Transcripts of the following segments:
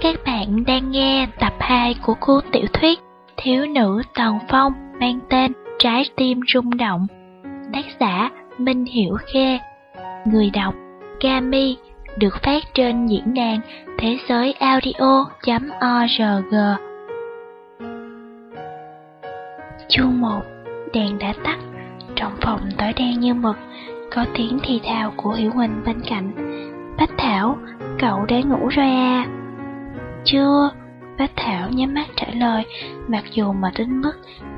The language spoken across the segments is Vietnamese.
Các bạn đang nghe tập 2 của cuốn tiểu thuyết Thiếu nữ Tần Phong mang tên Trái tim rung động. Tác giả Minh Hiểu khe Người đọc Kami được phát trên diễn đàn thế giới audio.org. Chương 1 Đèn đã tắt, trong phòng tối đen như mực, có tiếng thì thào của Hiểu Huỳnh bên cạnh. Bách Thảo, cậu đã ngủ rồi à? Chưa, Bách Thảo nhắm mắt trả lời, mặc dù mà đến mức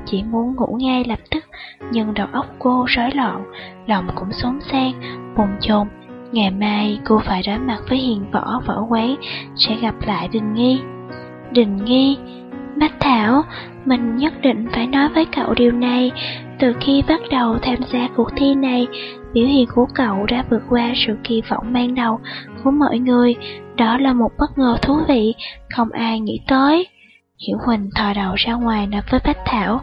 chỉ muốn ngủ ngay lập tức, nhưng đầu óc cô rối loạn, lòng cũng xốn sang, bồn chồn. Ngày mai cô phải đối mặt với hiền võ võ quán, sẽ gặp lại Đình Nghi. Đình Nghi, Bách Thảo, mình nhất định phải nói với cậu điều này. Từ khi bắt đầu tham gia cuộc thi này, biểu hiện của cậu đã vượt qua sự kỳ vọng ban đầu của mọi người. Đó là một bất ngờ thú vị, không ai nghĩ tới. Hiểu Huỳnh thò đầu ra ngoài nói với Bách Thảo,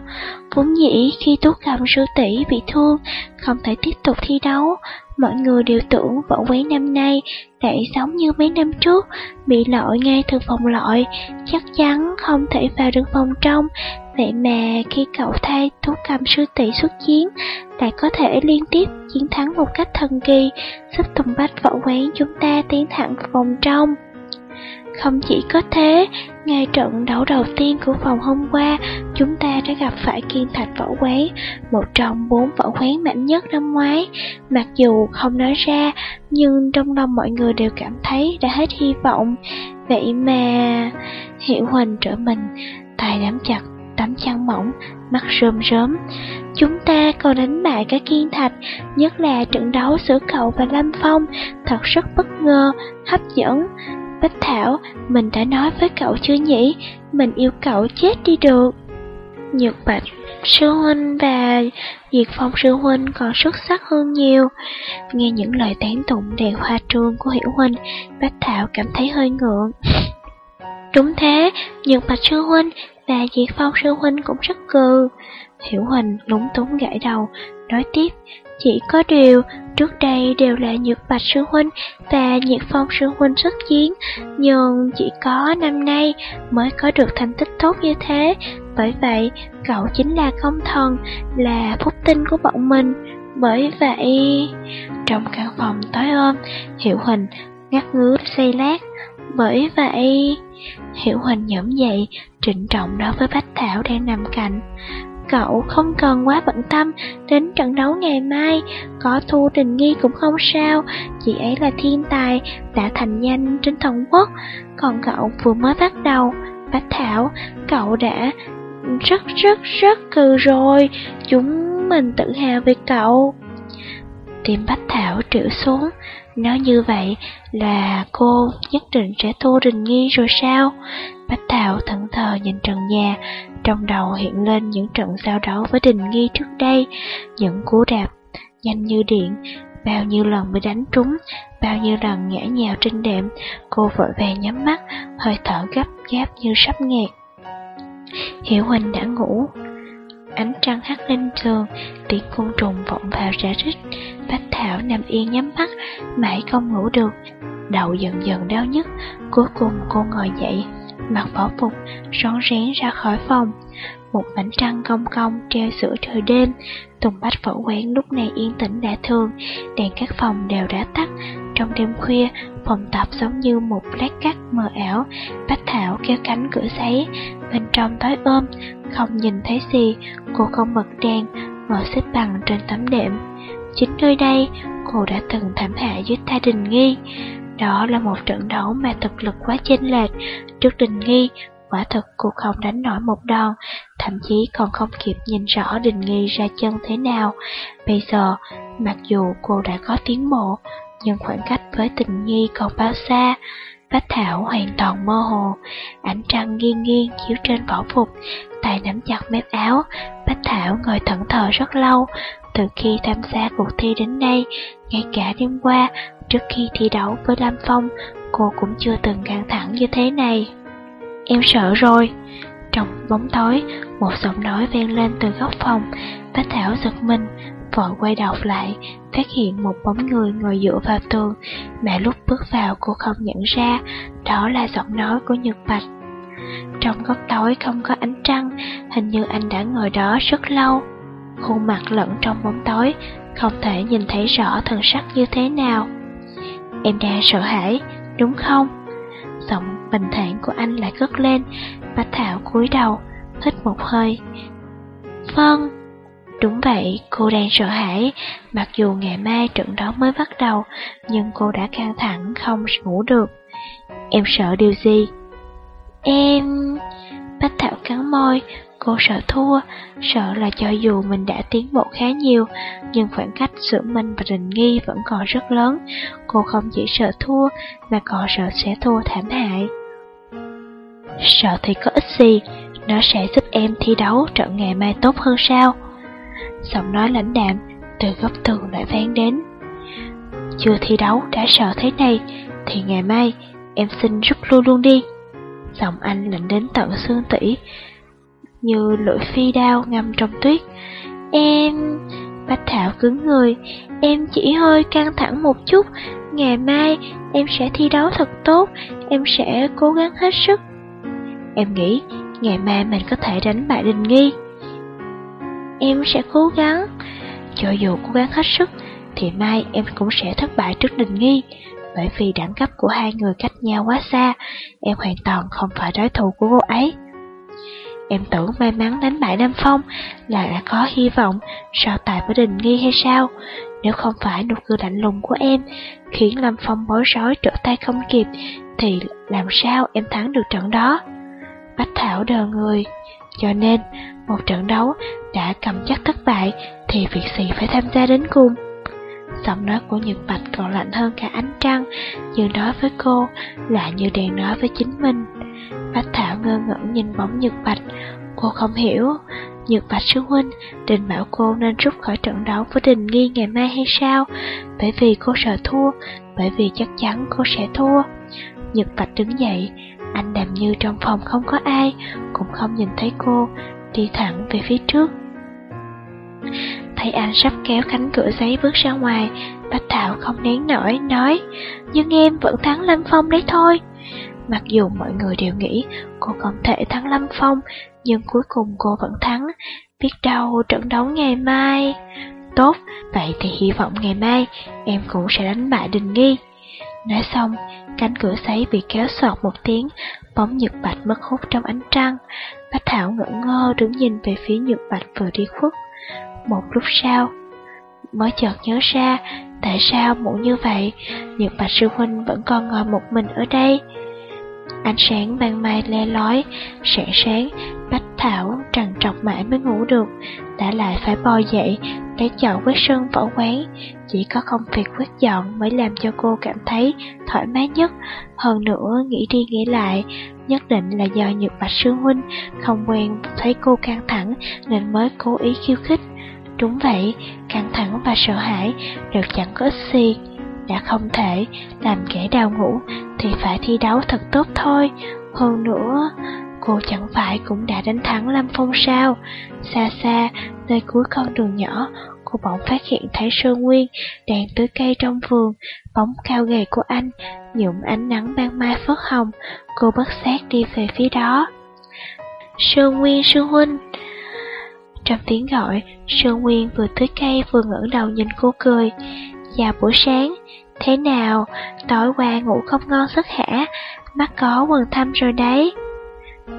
vốn dĩ khi Tú Cầm sư tỷ bị thương, không thể tiếp tục thi đấu, mọi người đều tưởng võ quán năm nay lại giống như mấy năm trước, bị lội ngay từ phòng lội, chắc chắn không thể vào được phòng trong. Vậy mà khi cậu thay thú Cầm sư tỷ xuất chiến, lại có thể liên tiếp chiến thắng một cách thần kỳ, giúp Tùng Bách võ quán chúng ta tiến thẳng vòng trong. Không chỉ có thế, ngay trận đấu đầu tiên của vòng hôm qua, chúng ta đã gặp phải Kiên Thạch Võ Quán, một trong bốn võ quán mạnh nhất năm ngoái. Mặc dù không nói ra, nhưng trong lòng mọi người đều cảm thấy đã hết hy vọng. Vậy mà... Hiểu Huỳnh trở mình, tay nắm chặt tấm chăn mỏng, mắt rơm rớm. Chúng ta còn đánh bại cả Kiên Thạch, nhất là trận đấu giữa cậu và Lâm Phong, thật rất bất ngờ, hấp dẫn. Bách Thảo, mình đã nói với cậu chưa nhỉ? Mình yêu cậu chết đi được. Nhược Bạch, sư huynh và Diệt Phong sư huynh còn xuất sắc hơn nhiều. Nghe những lời tán tụng đầy hoa trương của Hiểu huynh, Bách Thảo cảm thấy hơi ngượng. Đúng thế, Nhược Bạch sư huynh và Diệt Phong sư huynh cũng rất cừ. Hiểu Huỳnh lúng túng gãi đầu, nói tiếp, chỉ có điều, trước đây đều là Nhược Bạch Sư Huynh và Nhiệt Phong Sư Huynh xuất chiến, nhưng chỉ có năm nay mới có được thành tích tốt như thế. Bởi vậy, cậu chính là công thần, là phúc tinh của bọn mình. Bởi vậy... Trong căn phòng tối ôm, hiệu Huỳnh ngắt ngứa xây lát. Bởi vậy... Hiểu Huỳnh nhẫm dậy, trịnh trọng nói với Bách Thảo đang nằm cạnh. Cậu không cần quá bận tâm đến trận đấu ngày mai, có thu đình nghi cũng không sao, chị ấy là thiên tài, đã thành danh trên thần quốc, còn cậu vừa mới bắt đầu. Bách Thảo, cậu đã rất rất rất cừ rồi, chúng mình tự hào về cậu. Tim Bách Thảo triệu xuống, nói như vậy là cô nhất định sẽ thu đình nghi rồi sao? Bách Thảo thẫn thờ nhìn trần nhà, trong đầu hiện lên những trận giao đấu với đình nghi trước đây, những cú đạp nhanh như điện, bao nhiêu lần bị đánh trúng, bao nhiêu lần ngã nhào trên đệm, cô vội vàng nhắm mắt, hơi thở gấp gáp như sắp nghẹt. Hiểu Huỳnh đã ngủ, ánh trăng hắt lên giường, tiếng côn trùng vọng vào rã rít. Bách Thảo nằm yên nhắm mắt, mãi không ngủ được, đầu dần dần đau nhức. Cuối cùng cô ngồi dậy, mặc võ phục, rón rén ra khỏi phòng. Một mảnh trăng cong cong treo giữa trời đêm, Tùng Bách phổ quán lúc này yên tĩnh đã thường, đèn các phòng đều đã tắt. Trong đêm khuya, phòng tập giống như một lát cắt mờ ảo, Bách Thảo kéo cánh cửa giấy, bên trong tối ôm, không nhìn thấy gì, cô không bật đèn, ngồi xếp bằng trên tấm đệm. Chính nơi đây, cô đã từng thảm hạ dưới ta đình nghi. Đó là một trận đấu mà thực lực quá chênh lệch. Trước đình nghi, quả thực cô không đánh nổi một đòn, thậm chí còn không kịp nhìn rõ đình nghi ra chân thế nào. Bây giờ, mặc dù cô đã có tiến bộ, nhưng khoảng cách với tình nhi còn bao xa. Bách Thảo hoàn toàn mơ hồ, ánh trăng nghiêng nghiêng chiếu trên vỏ phục, tay nắm chặt mép áo. Bách Thảo ngồi thẫn thờ rất lâu, từ khi tham gia cuộc thi đến nay, ngay cả đêm qua, trước khi thi đấu với Lam Phong, cô cũng chưa từng căng thẳng như thế này. Em sợ rồi. Trong bóng tối, một giọng nói vang lên từ góc phòng. Bách Thảo giật mình, vội quay đầu lại, phát hiện một bóng người ngồi dựa vào tường, mà lúc bước vào cô không nhận ra, đó là giọng nói của Nhật Bạch. Trong góc tối không có ánh trăng, hình như anh đã ngồi đó rất lâu. Khuôn mặt lẫn trong bóng tối, không thể nhìn thấy rõ thần sắc như thế nào. Em đang sợ hãi, đúng không? Giọng bình thản của anh lại cất lên, Bách Thảo cúi đầu, hít một hơi. Vâng, đúng vậy, cô đang sợ hãi, mặc dù ngày mai trận đấu mới bắt đầu, nhưng cô đã căng thẳng không ngủ được. Em sợ điều gì? Em... Bách Thảo cắn môi, cô sợ thua, sợ là cho dù mình đã tiến bộ khá nhiều, nhưng khoảng cách giữa mình và Đình Nghi vẫn còn rất lớn. Cô không chỉ sợ thua, mà còn sợ sẽ thua thảm hại. Sợ thì có ích gì, nó sẽ giúp em thi đấu trận ngày mai tốt hơn sao? Giọng nói lãnh đạm từ góc tường lại vang đến. Chưa thi đấu đã sợ thế này, thì ngày mai em xin rút lui luôn đi. Giọng anh lạnh đến tận xương tủy, như lưỡi phi đao ngâm trong tuyết. Em... Bách Thảo cứng người, em chỉ hơi căng thẳng một chút, ngày mai em sẽ thi đấu thật tốt, em sẽ cố gắng hết sức. Em nghĩ ngày mai mình có thể đánh bại Đình Nghi. Em sẽ cố gắng, cho dù cố gắng hết sức, thì mai em cũng sẽ thất bại trước Đình Nghi, bởi vì đẳng cấp của hai người cách nhau quá xa, em hoàn toàn không phải đối thủ của cô ấy. Em tưởng may mắn đánh bại Nam Phong là đã có hy vọng so tài với Đình Nghi hay sao? Nếu không phải nụ cười lạnh lùng của em khiến Lâm Phong bối rối trở tay không kịp, thì làm sao em thắng được trận đó? Bách Thảo đờ người, cho nên một trận đấu đã cầm chắc thất bại thì việc gì phải tham gia đến cùng. Giọng nói của Nhật Bạch còn lạnh hơn cả ánh trăng, như nói với cô, lại như đang nói với chính mình. Bách Thảo ngơ ngẩn nhìn bóng Nhật Bạch, cô không hiểu, Nhật Bạch sư huynh định bảo cô nên rút khỏi trận đấu với Đình Nghi ngày mai hay sao? Bởi vì cô sợ thua, bởi vì chắc chắn cô sẽ thua. Nhật Bạch đứng dậy, anh đàm như trong phòng không có ai, cũng không nhìn thấy cô, đi thẳng về phía trước. Thấy anh sắp kéo cánh cửa giấy bước ra ngoài, Bách Thảo không nén nổi, nói, nhưng em vẫn thắng Lâm Phong đấy thôi. Mặc dù mọi người đều nghĩ cô không thể thắng Lâm Phong, nhưng cuối cùng cô vẫn thắng. Biết đâu trận đấu ngày mai... Tốt, vậy thì hy vọng ngày mai em cũng sẽ đánh bại Đình Nghi. Nói xong, cánh cửa sấy bị kéo sọt một tiếng, bóng Nhật Bạch mất hút trong ánh trăng. Bách Thảo ngỡ ngơ đứng nhìn về phía Nhật Bạch vừa đi khuất. Một lúc sau, mới chợt nhớ ra tại sao muộn như vậy, Nhật Bạch Sư Huynh vẫn còn ngồi một mình ở đây. Ánh sáng ban mai le lói, sáng sáng, Bách Thảo trằn trọc mãi mới ngủ được, đã lại phải bò dậy, lấy chậu quét sân võ quán. Chỉ có công việc quét dọn mới làm cho cô cảm thấy thoải mái nhất. Hơn nữa, nghĩ đi nghĩ lại, nhất định là do Nhật Bạch Sư Huynh không quen thấy cô căng thẳng nên mới cố ý khiêu khích. Đúng vậy, căng thẳng và sợ hãi đều chẳng có ích gì. Đã không thể làm kẻ đào ngủ thì phải thi đấu thật tốt thôi. Hơn nữa, cô chẳng phải cũng đã đánh thắng Lâm Phong sao? Xa xa, nơi cuối con đường nhỏ, cô bỗng phát hiện thấy Sơn Nguyên đang tưới cây trong vườn, bóng cao gầy của anh nhuộm ánh nắng ban mai phớt hồng. Cô bất giác đi về phía đó. Sơn Nguyên sư huynh trong tiếng gọi, Sơn Nguyên vừa tưới cây vừa ngẩng đầu nhìn cô cười. Chào buổi sáng, thế nào, tối qua ngủ không ngon giấc hả? Mắt có quần thâm rồi đấy.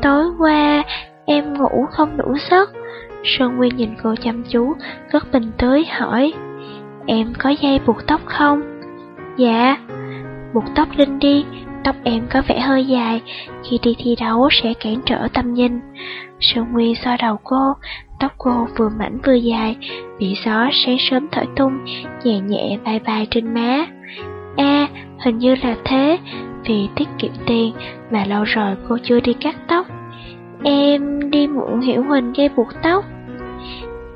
Tối qua, em ngủ không đủ giấc. Sơn Nguyên nhìn cô chăm chú, rất bình tưới hỏi. Em có dây buộc tóc không? Dạ. Buộc tóc Linh đi, tóc em có vẻ hơi dài, khi đi thi đấu sẽ cản trở tầm nhìn. Sơn Nguyên xoa đầu cô, tóc cô vừa mảnh vừa dài, bị gió sáng sớm thổi tung, nhẹ nhẹ bay bay trên má. a hình như là thế, vì tiết kiệm tiền mà lâu rồi cô chưa đi cắt tóc. Em đi muộn hiểu hình gây buộc tóc.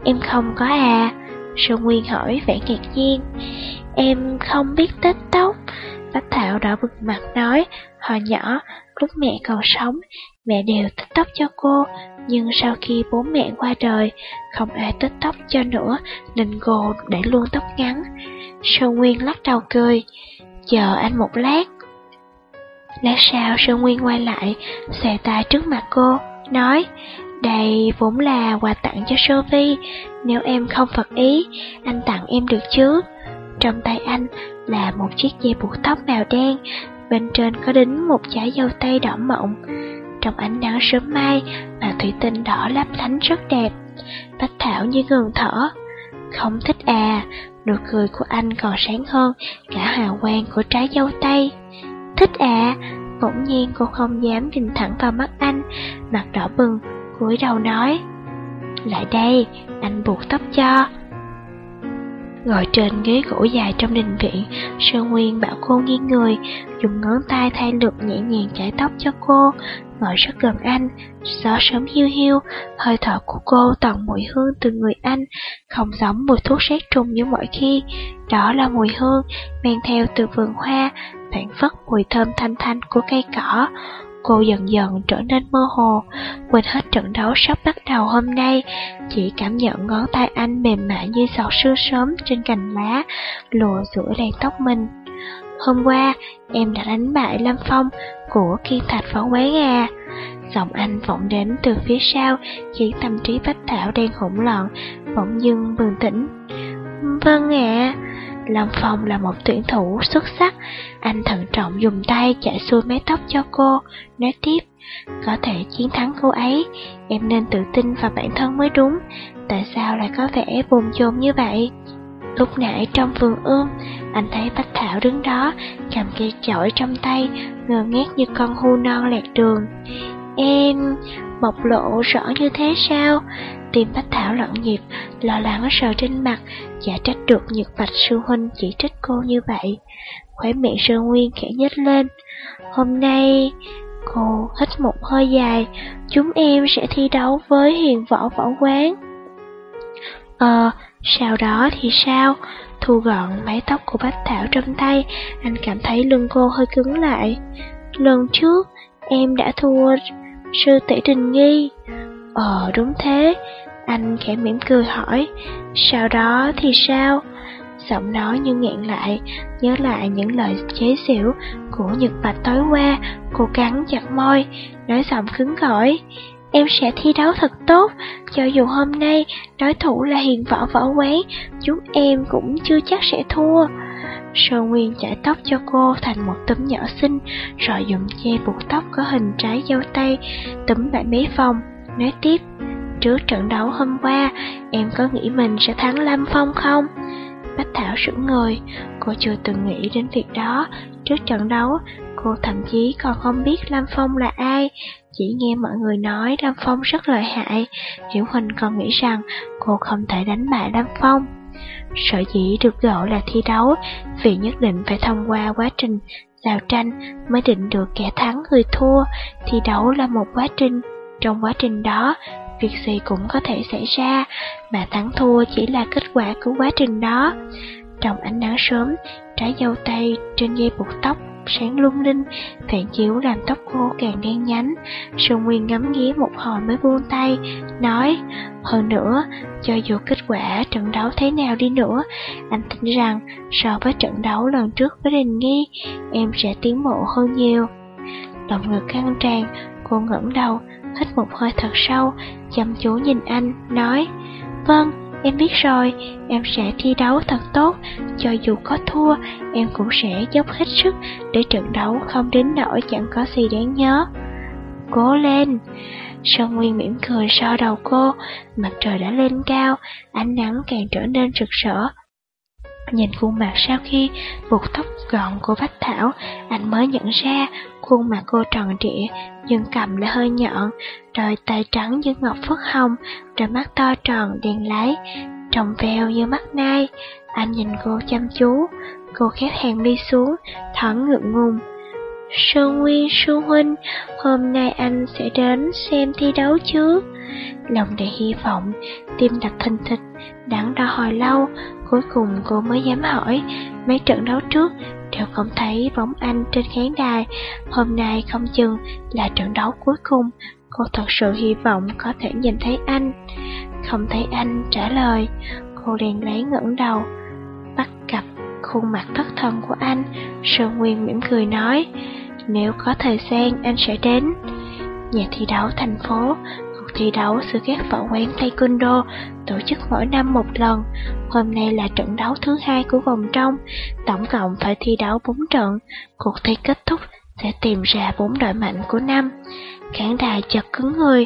Em không có à, Sơn Nguyên hỏi vẻ ngạc nhiên. Em không biết tết tóc. Bách Thảo đỏ bực mặt nói, Hồi nhỏ, lúc mẹ còn sống, mẹ đều tích tóc cho cô, nhưng sau khi bố mẹ qua đời, không ai tích tóc cho nữa, nên cô để luôn tóc ngắn. Sơn Nguyên lắc đầu cười, chờ anh một lát. Lát sau Sơn Nguyên quay lại, xòe tay trước mặt cô, nói, đây vốn là quà tặng cho Sophie, nếu em không phật ý, anh tặng em được chứ. Trong tay anh là một chiếc dây buộc tóc màu đen, bên trên có đính một trái dâu tây đỏ mộng. Trong ánh nắng sớm mai mà thủy tinh đỏ lấp lánh rất đẹp. Bách Thảo như ngừng thở. Không thích à, nụ cười của anh còn sáng hơn cả hào quang của trái dâu tây. Thích à, bỗng nhiên cô không dám nhìn thẳng vào mắt anh, mặt đỏ bừng, cúi đầu nói. Lại đây, anh buộc tóc cho. Ngồi trên ghế gỗ dài trong đình viện, sơ Nguyên bảo cô nghiêng người, dùng ngón tay thay lượt nhẹ nhàng chải tóc cho cô, ngồi rất gần anh, gió sớm hiu hiu, hơi thở của cô toàn mùi hương từ người anh, không giống mùi thuốc sát trùng như mọi khi. Đó là mùi hương mang theo từ vườn hoa, phản phất mùi thơm thanh thanh của cây cỏ. Cô dần dần trở nên mơ hồ, quên hết trận đấu sắp bắt đầu hôm nay, chỉ cảm nhận ngón tay anh mềm mại như giọt sương sớm trên cành lá, lùa giữa đàn tóc mình. Hôm qua, em đã đánh bại Lâm Phong của Kiên Thạch Phó Quán à. Giọng anh vọng đến từ phía sau, khiến tâm trí Bách Thảo đang hỗn loạn, bỗng dưng bừng tỉnh. Vâng ạ. Lâm Phong là một tuyển thủ xuất sắc, anh thận trọng dùng tay chạy xuôi mái tóc cho cô, nói tiếp, có thể chiến thắng cô ấy, em nên tự tin vào bản thân mới đúng, tại sao lại có vẻ bồn chồn như vậy? Lúc nãy trong vườn ươm, anh thấy Bách Thảo đứng đó, cầm cây chổi trong tay, ngơ ngác như con hưu non lẹt đường. Em, bộc lộ rõ như thế sao? Tim Bách Thảo loạn nhịp, lo lắng sờ trên mặt, giả trách được Nhật Bạch sư huynh chỉ trách cô như vậy. Khóe miệng Sơn Nguyên khẽ nhếch lên. Hôm nay, cô hít một hơi dài, chúng em sẽ thi đấu với hiền võ võ quán. Ờ, sau đó thì sao? Thu gọn mái tóc của Bách Thảo trong tay, anh cảm thấy lưng cô hơi cứng lại. Lần trước, em đã thua sư tỷ Trình Nghi. Ờ, đúng thế. Anh khẽ mỉm cười hỏi, sau đó thì sao? Giọng nói như nghẹn lại, nhớ lại những lời chế xỉu của Nhật Bạch tối qua, cô cắn chặt môi, nói giọng cứng cỏi. Em sẽ thi đấu thật tốt, cho dù hôm nay đối thủ là hiền võ võ quán, chúng em cũng chưa chắc sẽ thua. Sơ Nguyên chải tóc cho cô thành một tấm nhỏ xinh, rồi dùng dây buộc tóc có hình trái dâu tây, túm lại mấy vòng, nói tiếp. Trước trận đấu hôm qua, em có nghĩ mình sẽ thắng Lâm Phong không? Bách Thảo sững người, cô chưa từng nghĩ đến việc đó. Trước trận đấu, cô thậm chí còn không biết Lam Phong là ai, chỉ nghe mọi người nói Lâm Phong rất lợi hại. Hiểu Huỳnh còn nghĩ rằng cô không thể đánh bại Lâm Phong. Sở dĩ được gọi là thi đấu vì nhất định phải thông qua quá trình giao tranh mới định được kẻ thắng người thua. Thi đấu là một quá trình, trong quá trình đó việc gì cũng có thể xảy ra, mà thắng thua chỉ là kết quả của quá trình đó. Trong ánh nắng sớm, trái dâu tây trên dây buộc tóc sáng lung linh, phản chiếu làm tóc cô càng đen nhánh. Sơn Nguyên ngắm nghía một hồi mới buông tay, nói, hơn nữa, cho dù kết quả trận đấu thế nào đi nữa, anh tin rằng so với trận đấu lần trước với Đình Nghi, em sẽ tiến bộ hơn nhiều. Lòng ngực căng tràn, cô ngẩng đầu, hít một hơi thật sâu, chăm chú nhìn anh, nói, Vâng, em biết rồi, em sẽ thi đấu thật tốt, cho dù có thua, em cũng sẽ dốc hết sức để trận đấu không đến nỗi chẳng có gì đáng nhớ. Cố lên! Sơn Nguyên mỉm cười so đầu cô, mặt trời đã lên cao, ánh nắng càng trở nên rực rỡ. Nhìn khuôn mặt sau khi buộc tóc gọn của Bách Thảo, anh mới nhận ra khuôn mặt cô tròn trịa, nhưng cầm lại hơi nhọn, đôi tay trắng như ngọc phất hồng, đôi mắt to tròn đèn lái, trồng veo như mắt nai. Anh nhìn cô chăm chú, cô khép hàng mi xuống, thoáng ngượng ngùng. Sơn Nguyên Sư Huynh, hôm nay anh sẽ đến xem thi đấu chứ? Lòng đầy hy vọng, tim đập thình thịch, Đắn đo hồi lâu, cuối cùng cô mới dám hỏi, mấy trận đấu trước đều không thấy bóng anh trên khán đài, hôm nay không chừng là trận đấu cuối cùng, cô thật sự hy vọng có thể nhìn thấy anh. Không thấy anh trả lời, cô liền lấy ngẩng đầu, bắt gặp khuôn mặt thất thần của anh, Sơn Nguyên mỉm cười nói, nếu có thời gian anh sẽ đến. Nhà thi đấu thành phố, cuộc thi đấu sự các võ quán Taekwondo tổ chức mỗi năm một lần. Hôm nay là trận đấu thứ hai của vòng trong, tổng cộng phải thi đấu 4 trận. Cuộc thi kết thúc sẽ tìm ra bốn đội mạnh của năm. Khán đài chật cứng người,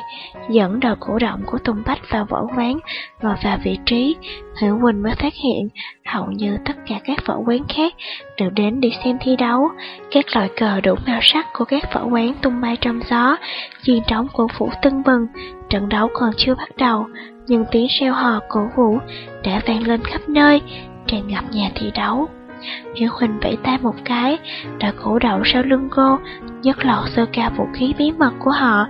dẫn đầu cổ động của Tùng Bách vào võ quán, ngồi vào vị trí. Hữu Quỳnh mới phát hiện, hầu như tất cả các võ quán khác đều đến để xem thi đấu. Các loại cờ đủ màu sắc của các võ quán tung bay trong gió, chiên trống cổ phủ tưng bừng. Trận đấu còn chưa bắt đầu, nhưng tiếng reo hò cổ vũ đã vang lên khắp nơi, tràn ngập nhà thi đấu. Hiểu Huỳnh vẫy tay một cái, đã cổ đậu sau lưng cô, nhấc lọt sơ ca vũ khí bí mật của họ,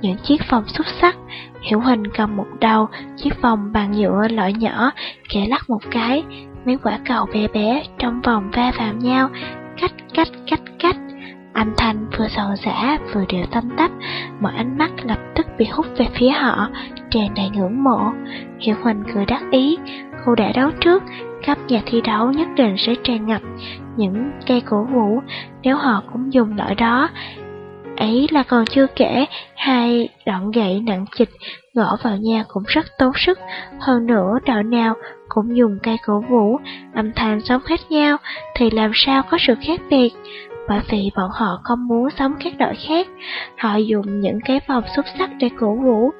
những chiếc vòng xúc sắc. Hiểu Huỳnh cầm một đầu, chiếc vòng bằng nhựa loại nhỏ, kẻ lắc một cái, mấy quả cầu bé bé trong vòng va vào nhau, cách cách cách cách. Âm thanh vừa giòn giả vừa đều tâm tắp, mọi ánh mắt lập tức bị hút về phía họ, tràn đầy ngưỡng mộ. Hiểu Huỳnh cười đắc ý, cô đã đấu trước, khắp nhà thi đấu nhất định sẽ tràn ngập những cây cổ vũ nếu họ cũng dùng loại đó. Ấy là còn chưa kể, hai đoạn gậy nặng chịch gõ vào nhà cũng rất tốn sức, hơn nữa đội nào cũng dùng cây cổ vũ, âm thanh sống khác nhau thì làm sao có sự khác biệt. Bởi vì bọn họ không muốn sống các đội khác, họ dùng những cái vòng xúc sắc để cổ vũ.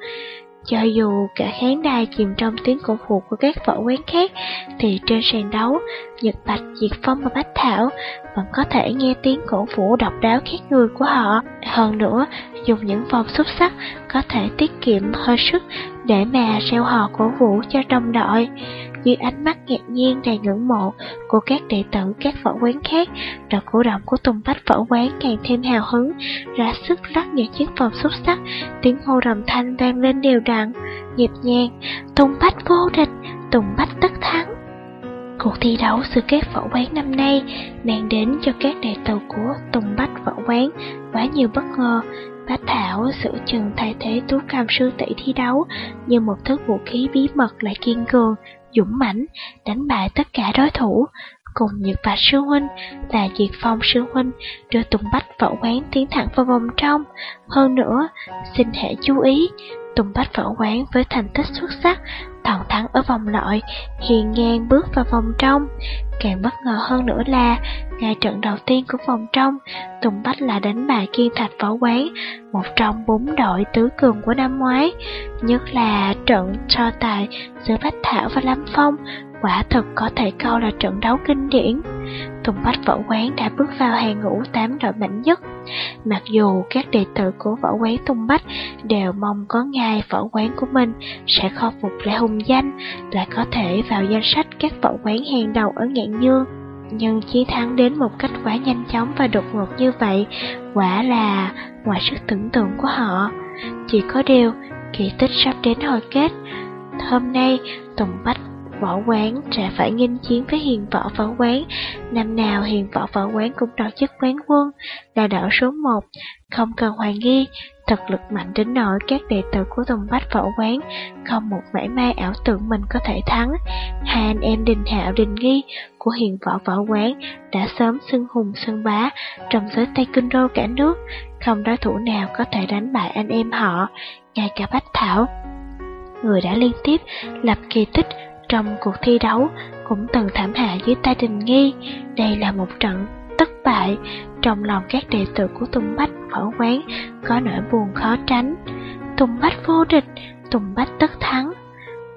Cho dù cả khán đài chìm trong tiếng cổ vũ của các võ quán khác, thì trên sàn đấu, Nhật Bạch, Diệt Phong và Bách Thảo vẫn có thể nghe tiếng cổ vũ độc đáo khác người của họ. Hơn nữa, dùng những vòng xúc sắc có thể tiết kiệm hơi sức để mà reo hò cổ vũ cho đồng đội. Dưới ánh mắt ngạc nhiên đầy ngưỡng mộ của các đệ tử các võ quán khác, đội cổ động của Tùng Bách võ quán càng thêm hào hứng, ra sức lắc những chiếc vòng xúc sắc, tiếng hô rầm thanh vang lên đều đặn, nhịp nhàng, Tùng Bách vô địch, Tùng Bách tất thắng. Cuộc thi đấu sự các võ quán năm nay mang đến cho các đệ tử của Tùng Bách võ quán quá nhiều bất ngờ. Bách Thảo sự chừng thay thế tú cam sư tỷ thi đấu như một thứ vũ khí bí mật lại kiên cường, dũng mãnh, đánh bại tất cả đối thủ. Cùng Nhật Bạch Sư Huynh và Diệt Phong Sư Huynh đưa Tùng Bách võ quán tiến thẳng vào vòng trong. Hơn nữa, xin hãy chú ý, Tùng Bách võ quán với thành tích xuất sắc, toàn thắng ở vòng loại, hiền ngang bước vào vòng trong. Càng bất ngờ hơn nữa là, ngay trận đầu tiên của vòng trong, Tùng Bách là đánh bại Kiên Thạch Võ Quán, một trong bốn đội tứ cường của năm ngoái. Nhất là trận so tài giữa Bách Thảo và Lâm Phong, quả thật có thể coi là trận đấu kinh điển. Tùng Bách Võ Quán đã bước vào hàng ngũ tám đội mạnh nhất. Mặc dù các đệ tử của Võ Quán Tùng Bách đều mong có ngày Võ Quán của mình sẽ khôi phục lại hùng danh, lại có thể vào danh sách các Võ Quán hàng đầu ở Ngạn Dương. Nhưng chiến thắng đến một cách quá nhanh chóng và đột ngột như vậy, quả là ngoài sức tưởng tượng của họ. Chỉ có điều, kỳ tích sắp đến hồi kết. Hôm nay, Tùng Bách võ quán sẽ phải nghênh chiến với hiền võ võ quán. Năm nào hiền võ võ quán cũng đoạt chức quán quân, là đảo số 1. Không cần hoài nghi, thực lực mạnh đến nỗi các đệ tử của Tùng Bách võ quán không một mảy may ảo tưởng mình có thể thắng. Hai anh em Đình Hạo Đình Nghi của hiền võ võ quán đã sớm xưng hùng xưng bá trong giới tây kinh đô cả nước. Không đối thủ nào có thể đánh bại anh em họ, ngay cả Bách Thảo. Người đã liên tiếp lập kỳ tích trong cuộc thi đấu cũng từng thảm hạ dưới tay Đình Nghi. Đây là một trận thất bại trong lòng các đệ tử của Tùng Bách võ quán có nỗi buồn khó tránh. Tùng Bách vô địch, Tùng Bách tất thắng.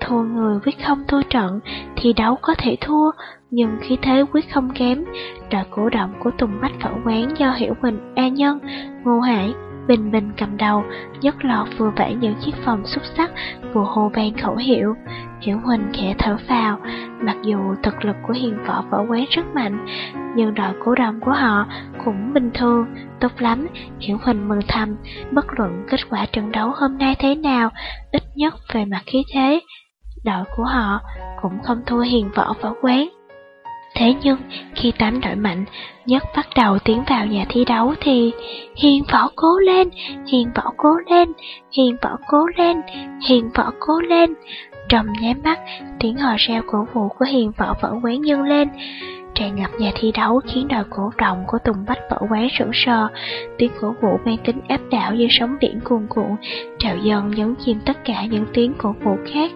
Thua người quyết không thua trận thì đấu có thể thua, nhưng khi thế quyết không kém. Đội cổ động của Tùng Bách võ quán do Hiểu Quỳnh, A Nhân, Ngô Hải, Bình Bình cầm đầu, nhất lọt vừa vẽ những chiếc vòng xuất sắc, vừa hô vang khẩu hiệu. Hiểu Huỳnh khẽ thở vào, mặc dù thực lực của hiền võ võ quế rất mạnh, nhưng đội cổ động của họ cũng bình thường, tốt lắm. Hiểu Huỳnh mừng thầm, bất luận kết quả trận đấu hôm nay thế nào, ít nhất về mặt khí thế, đội của họ cũng không thua hiền võ võ quán. Thế nhưng, khi tám đội mạnh nhất bắt đầu tiến vào nhà thi đấu thì Hiền võ cố lên, Hiền võ cố lên, Hiền võ cố lên, Hiền võ cố lên. Trong nháy mắt, tiếng hò reo cổ vũ của Hiền võ vẫn quấy nhân lên tràn ngập nhà thi đấu khiến đời cổ động của Tùng Bách võ quán sững sờ. Tiếng cổ vũ mang tính áp đảo như sóng biển cuồn cuộn, trào dần nhấn chìm tất cả những tiếng cổ vũ khác.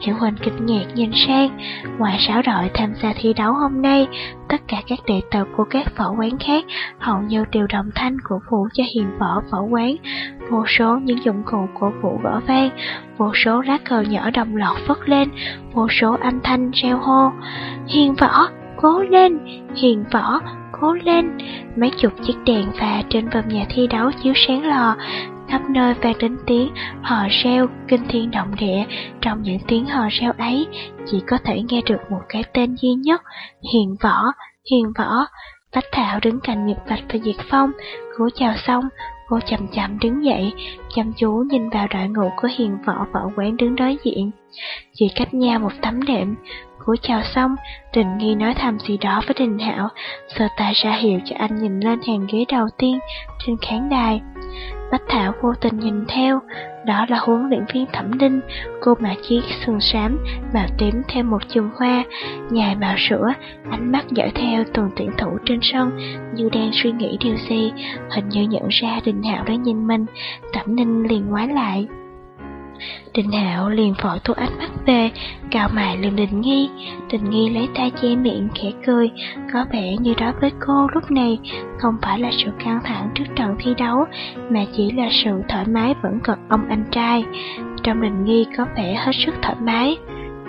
Hiểu Huỳnh kinh ngạc nhìn sang, ngoài sáu đội tham gia thi đấu hôm nay, tất cả các đệ tử của các võ quán khác hầu như đều đồng thanh cổ vũ cho hiền võ võ quán. Vô số những dụng cụ cổ vũ gõ vang, vô số lá cờ nhỏ đồng loạt phất lên, vô số âm thanh reo hô. Hiền võ, cố lên, hiền võ, cố lên. Mấy chục chiếc đèn pha trên vòm nhà thi đấu chiếu sáng lò, khắp nơi vang đến tiếng hò reo kinh thiên động địa. Trong những tiếng hò reo ấy, chỉ có thể nghe được một cái tên duy nhất, hiền võ, hiền võ. Bách Thảo đứng cạnh Nhật Bạch và Diệt Phong, cúi chào xong, cô chậm chậm đứng dậy, chăm chú nhìn vào đội ngũ của hiền võ võ quán đứng đối diện. Chỉ cách nhau một tấm đệm, Cúi chào xong, Trình Nghi nói thầm gì đó với Đình Hạo, sơ tay ra hiệu cho anh nhìn lên hàng ghế đầu tiên trên khán đài. Bách Thảo vô tình nhìn theo, đó là huấn luyện viên Thẩm Đinh, cô mặc chiếc sườn xám màu tím theo một chùm hoa, nhài màu sữa, ánh mắt dõi theo tuần tuyển thủ trên sân như đang suy nghĩ điều gì, hình như nhận ra Đình Hạo đã nhìn mình, Thẩm Đinh liền ngoái lại. Đình Hạo liền vội thu ánh mắt về, cao mày liềm Đình Nghi. Đình Nghi lấy tay che miệng khẽ cười, có vẻ như đó với cô lúc này không phải là sự căng thẳng trước trận thi đấu, mà chỉ là sự thoải mái vẫn cực ông anh trai. Trong Đình Nghi có vẻ hết sức thoải mái.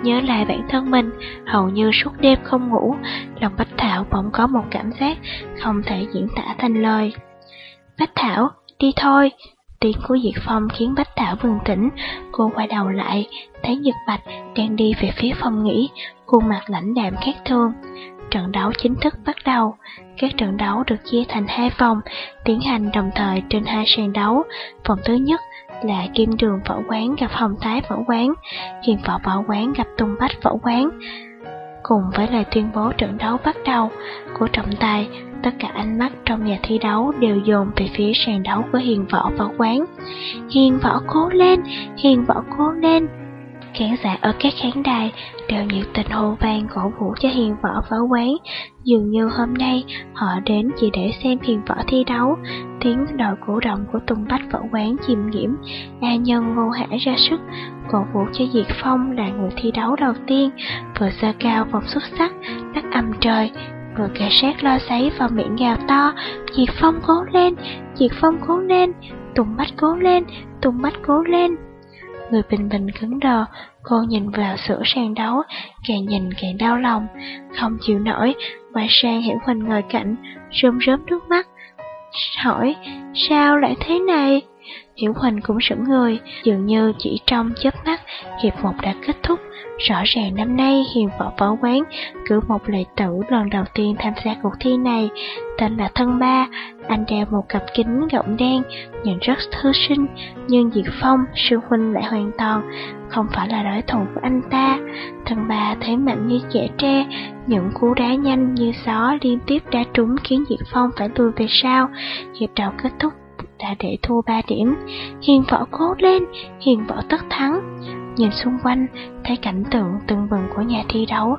Nhớ lại bản thân mình, hầu như suốt đêm không ngủ, lòng Bách Thảo bỗng có một cảm giác không thể diễn tả thành lời. Bách Thảo, đi thôi, Tiếng của Diệt Phong khiến Bách Thảo bừng tỉnh, cô quay đầu lại, thấy Nhật Bạch đang đi về phía phòng nghỉ, khuôn mặt lãnh đạm khác thường. Trận đấu chính thức bắt đầu, các trận đấu được chia thành hai vòng, tiến hành đồng thời trên hai sàn đấu. Vòng thứ nhất là Kim Đường Võ Quán gặp Hồng Thái Võ Quán, Hiền Võ Võ Quán gặp Tùng Bách Võ Quán. Cùng với lời tuyên bố trận đấu bắt đầu của trọng tài, tất cả ánh mắt trong nhà thi đấu đều dồn về phía sàn đấu của Hiền Võ và Quán. Hiền Võ cố lên, Hiền Võ cố lên. Khán giả ở các khán đài đều nhiệt tình hô vang cổ vũ cho Hiền Võ Võ Quán. Dường như hôm nay họ đến chỉ để xem Hiền Võ thi đấu. Tiếng đội cổ động của Tùng Bách Võ Quán chìm nhiễm. A Nhân ngô hả ra sức, cổ vũ cho Diệt Phong là người thi đấu đầu tiên, vừa sơ cao vòng xuất sắc, đắc âm trời, vừa kẻ sát lo sấy vào miệng gào to, Diệt Phong cố lên, Diệt Phong cố lên, Tùng Bách cố lên, Tùng Bách cố lên. Người bình bình cứng đờ, cô nhìn vào sữa sang đấu, càng nhìn càng đau lòng, không chịu nổi, quay sang Hiểu Huỳnh ngồi cạnh, rơm rớm nước mắt, hỏi, sao lại thế này? Hiểu Huỳnh cũng sững người, dường như chỉ trong chớp mắt, hiệp một đã kết thúc. Rõ ràng năm nay Hiền Võ Võ Quán cử một lệ tử lần đầu tiên tham gia cuộc thi này, tên là Thân Ba. Anh đeo một cặp kính gọng đen, nhìn rất thư sinh, nhưng Diệt Phong, sư huynh lại hoàn toàn không phải là đối thủ của anh ta. Thân Ba thấy mạnh như trẻ tre, những cú đá nhanh như gió liên tiếp đá trúng khiến Diệt Phong phải lùi về sau. Hiệp đầu kết thúc đã để thua 3 điểm. Hiền võ cố lên, hiền võ tất thắng. Nhìn xung quanh, thấy cảnh tượng từng bừng của nhà thi đấu.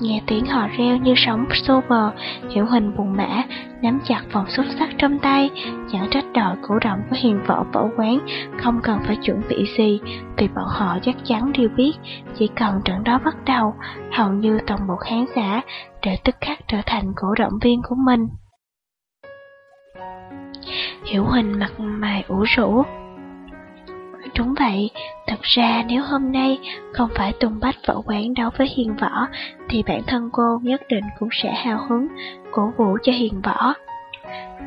Nghe tiếng họ reo như sóng xô bờ, hiểu hình buồn mã, nắm chặt vòng xuất sắc trong tay, chẳng trách đội cổ động của hiền võ võ quán, không cần phải chuẩn bị gì, vì bọn họ chắc chắn đều biết, chỉ cần trận đó bắt đầu, hầu như toàn bộ khán giả để tức khắc trở thành cổ động viên của mình. Hiểu Huỳnh mặt mày ủ rũ. Đúng vậy, thật ra nếu hôm nay không phải Tùng Bách võ quán đấu với Hiền Võ, thì bản thân cô nhất định cũng sẽ hào hứng, cổ vũ cho Hiền Võ.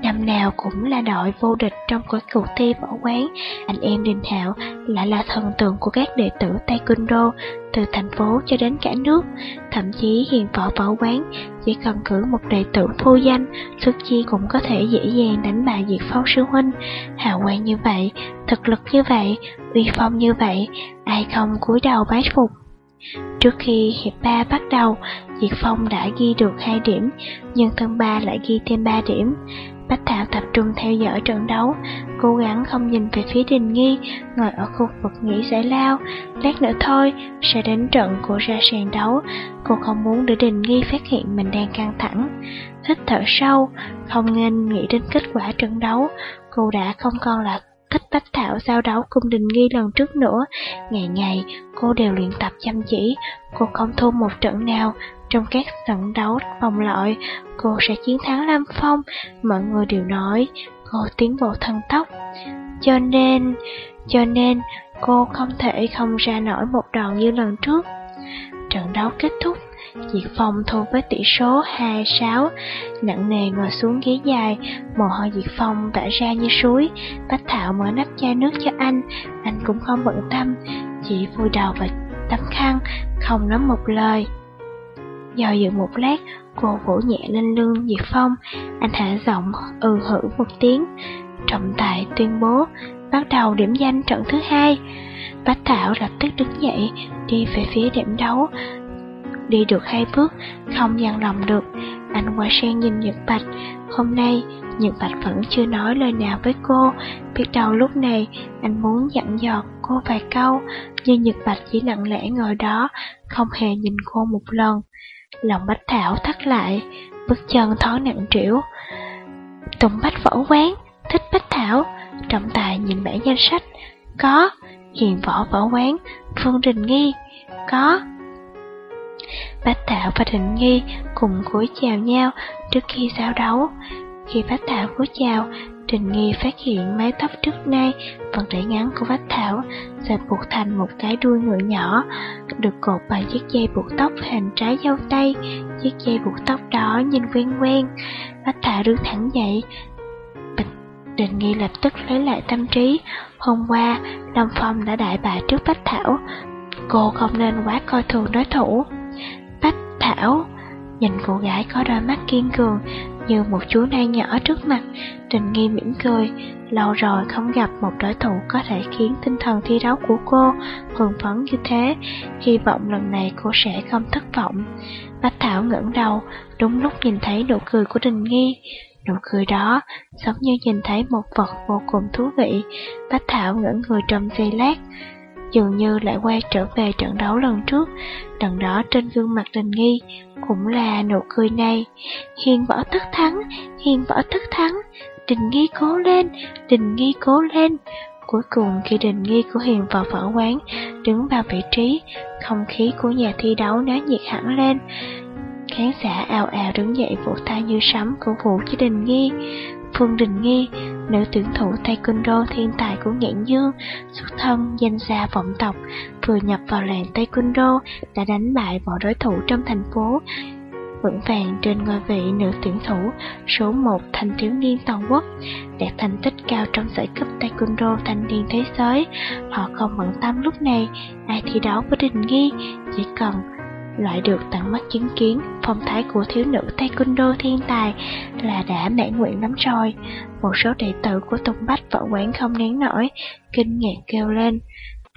Năm nào cũng là đội vô địch trong các cuộc thi võ quán, anh em Đình Hạo lại là thần tượng của các đệ tử Taekwondo từ thành phố cho đến cả nước. Thậm chí hiện võ võ quán chỉ cần cử một đệ tử thu danh, xuất chi cũng có thể dễ dàng đánh bại diệt phong sư huynh. Hào quang như vậy, thực lực như vậy, uy phong như vậy, ai không cúi đầu bái phục. Trước khi hiệp 3 bắt đầu, Diệt Phong đã ghi được 2 điểm, nhưng thân ba lại ghi thêm 3 điểm. Bách Thảo tập trung theo dõi trận đấu, cố gắng không nhìn về phía Đình Nghi, ngồi ở khu vực nghỉ giải lao. Lát nữa thôi, sẽ đến trận của ra sàn đấu. Cô không muốn để Đình Nghi phát hiện mình đang căng thẳng. Hít thở sâu, không nên nghĩ đến kết quả trận đấu. Cô đã không còn là thích Bách Thảo giao đấu cùng Đình Nghi lần trước nữa. Ngày ngày, cô đều luyện tập chăm chỉ, cô không thua một trận nào. Trong các trận đấu vòng loại, cô sẽ chiến thắng Lam Phong. Mọi người đều nói cô tiến bộ thần tốc. Cho nên, cho nên cô không thể không ra nổi một đòn như lần trước. Trận đấu kết thúc, diệp Phong thua với tỷ số 2-6, nặng nề ngồi xuống ghế dài, mồ hôi diệp Phong vã ra như suối. Bách Thảo mở nắp chai nước cho anh, anh cũng không bận tâm, chỉ vùi đầu vào tấm khăn, không nói một lời. Do dự một lát, cô vỗ nhẹ lên lưng diệp Phong, anh hạ giọng ừ hử một tiếng. Trọng tài tuyên bố, bắt đầu điểm danh trận thứ hai. Bách Thảo lập tức đứng dậy, đi về phía điểm đấu, đi được hai bước, không dằn lòng được. Anh qua sang nhìn Nhật Bạch, hôm nay Nhật Bạch vẫn chưa nói lời nào với cô, biết đâu lúc này anh muốn dặn dò cô vài câu, nhưng Nhật Bạch chỉ lặng lẽ ngồi đó, không hề nhìn cô một lần. Lòng Bách Thảo thắt lại, bước chân thoáng nặng trĩu. Tùng Bách võ quán, thích Bách Thảo, trọng tài nhìn bản danh sách, có, hiền võ võ quán, Phương Đình Nghi, có. Bách Thảo và Thịnh Nghi cùng cúi chào nhau trước khi giao đấu. Khi Bách Thảo cúi chào, Thịnh Nghi phát hiện mái tóc trước nay phần để ngắn của Bách Thảo sẽ buộc thành một cái đuôi ngựa nhỏ, được cột bằng chiếc dây buộc tóc hình trái dâu tây. Chiếc dây buộc tóc đó nhìn quen quen. Bách Thảo đứng thẳng dậy. Thịnh Nghi lập tức lấy lại tâm trí. Hôm qua, Lâm Phong đã đại bại trước Bách Thảo. Cô không nên quá coi thường đối thủ. Bách Thảo. Nhìn cô gái có đôi mắt kiên cường Như một chú nai nhỏ trước mặt Trình nghi mỉm cười, Lâu rồi không gặp một đối thủ có thể khiến tinh thần thi đấu của cô Hường phấn như thế. Hy vọng lần này cô sẽ không thất vọng. Bách Thảo ngẩng đầu, Đúng lúc nhìn thấy nụ cười của Trình Nghi. Nụ cười đó giống như nhìn thấy một vật vô cùng thú vị. Bách Thảo ngẩn người trong giây lát dường như lại quay trở về trận đấu lần trước. Lần đó trên gương mặt đình nghi cũng là nụ cười này. Hiền võ tất thắng, hiền võ tất thắng, đình nghi cố lên, đình nghi cố lên. Cuối cùng khi đình nghi của Hiền vào võ quán, đứng vào vị trí, không khí của nhà thi đấu náo nhiệt hẳn lên. Khán giả ào ào đứng dậy vỗ tay như sấm cổ vũ cho đình nghi. Phương Đình Nghi, nữ tuyển thủ taekwondo thiên tài của Ngạn Dương, xuất thân danh gia vọng tộc, vừa nhập vào làng taekwondo đã đánh bại mọi đối thủ trong thành phố, vững vàng trên ngôi vị nữ tuyển thủ số 1 thanh thiếu niên toàn quốc, đạt thành tích cao trong giải cấp taekwondo thanh niên thế giới. Họ không bận tâm lúc này ai thi đấu với Đình Nghi, chỉ cần loại được tận mắt chứng kiến phong thái của thiếu nữ taekwondo thiên tài là đã mãn nguyện lắm rồi. Một số đệ tử của Tùng Bách võ quán không nén nổi, kinh ngạc kêu lên.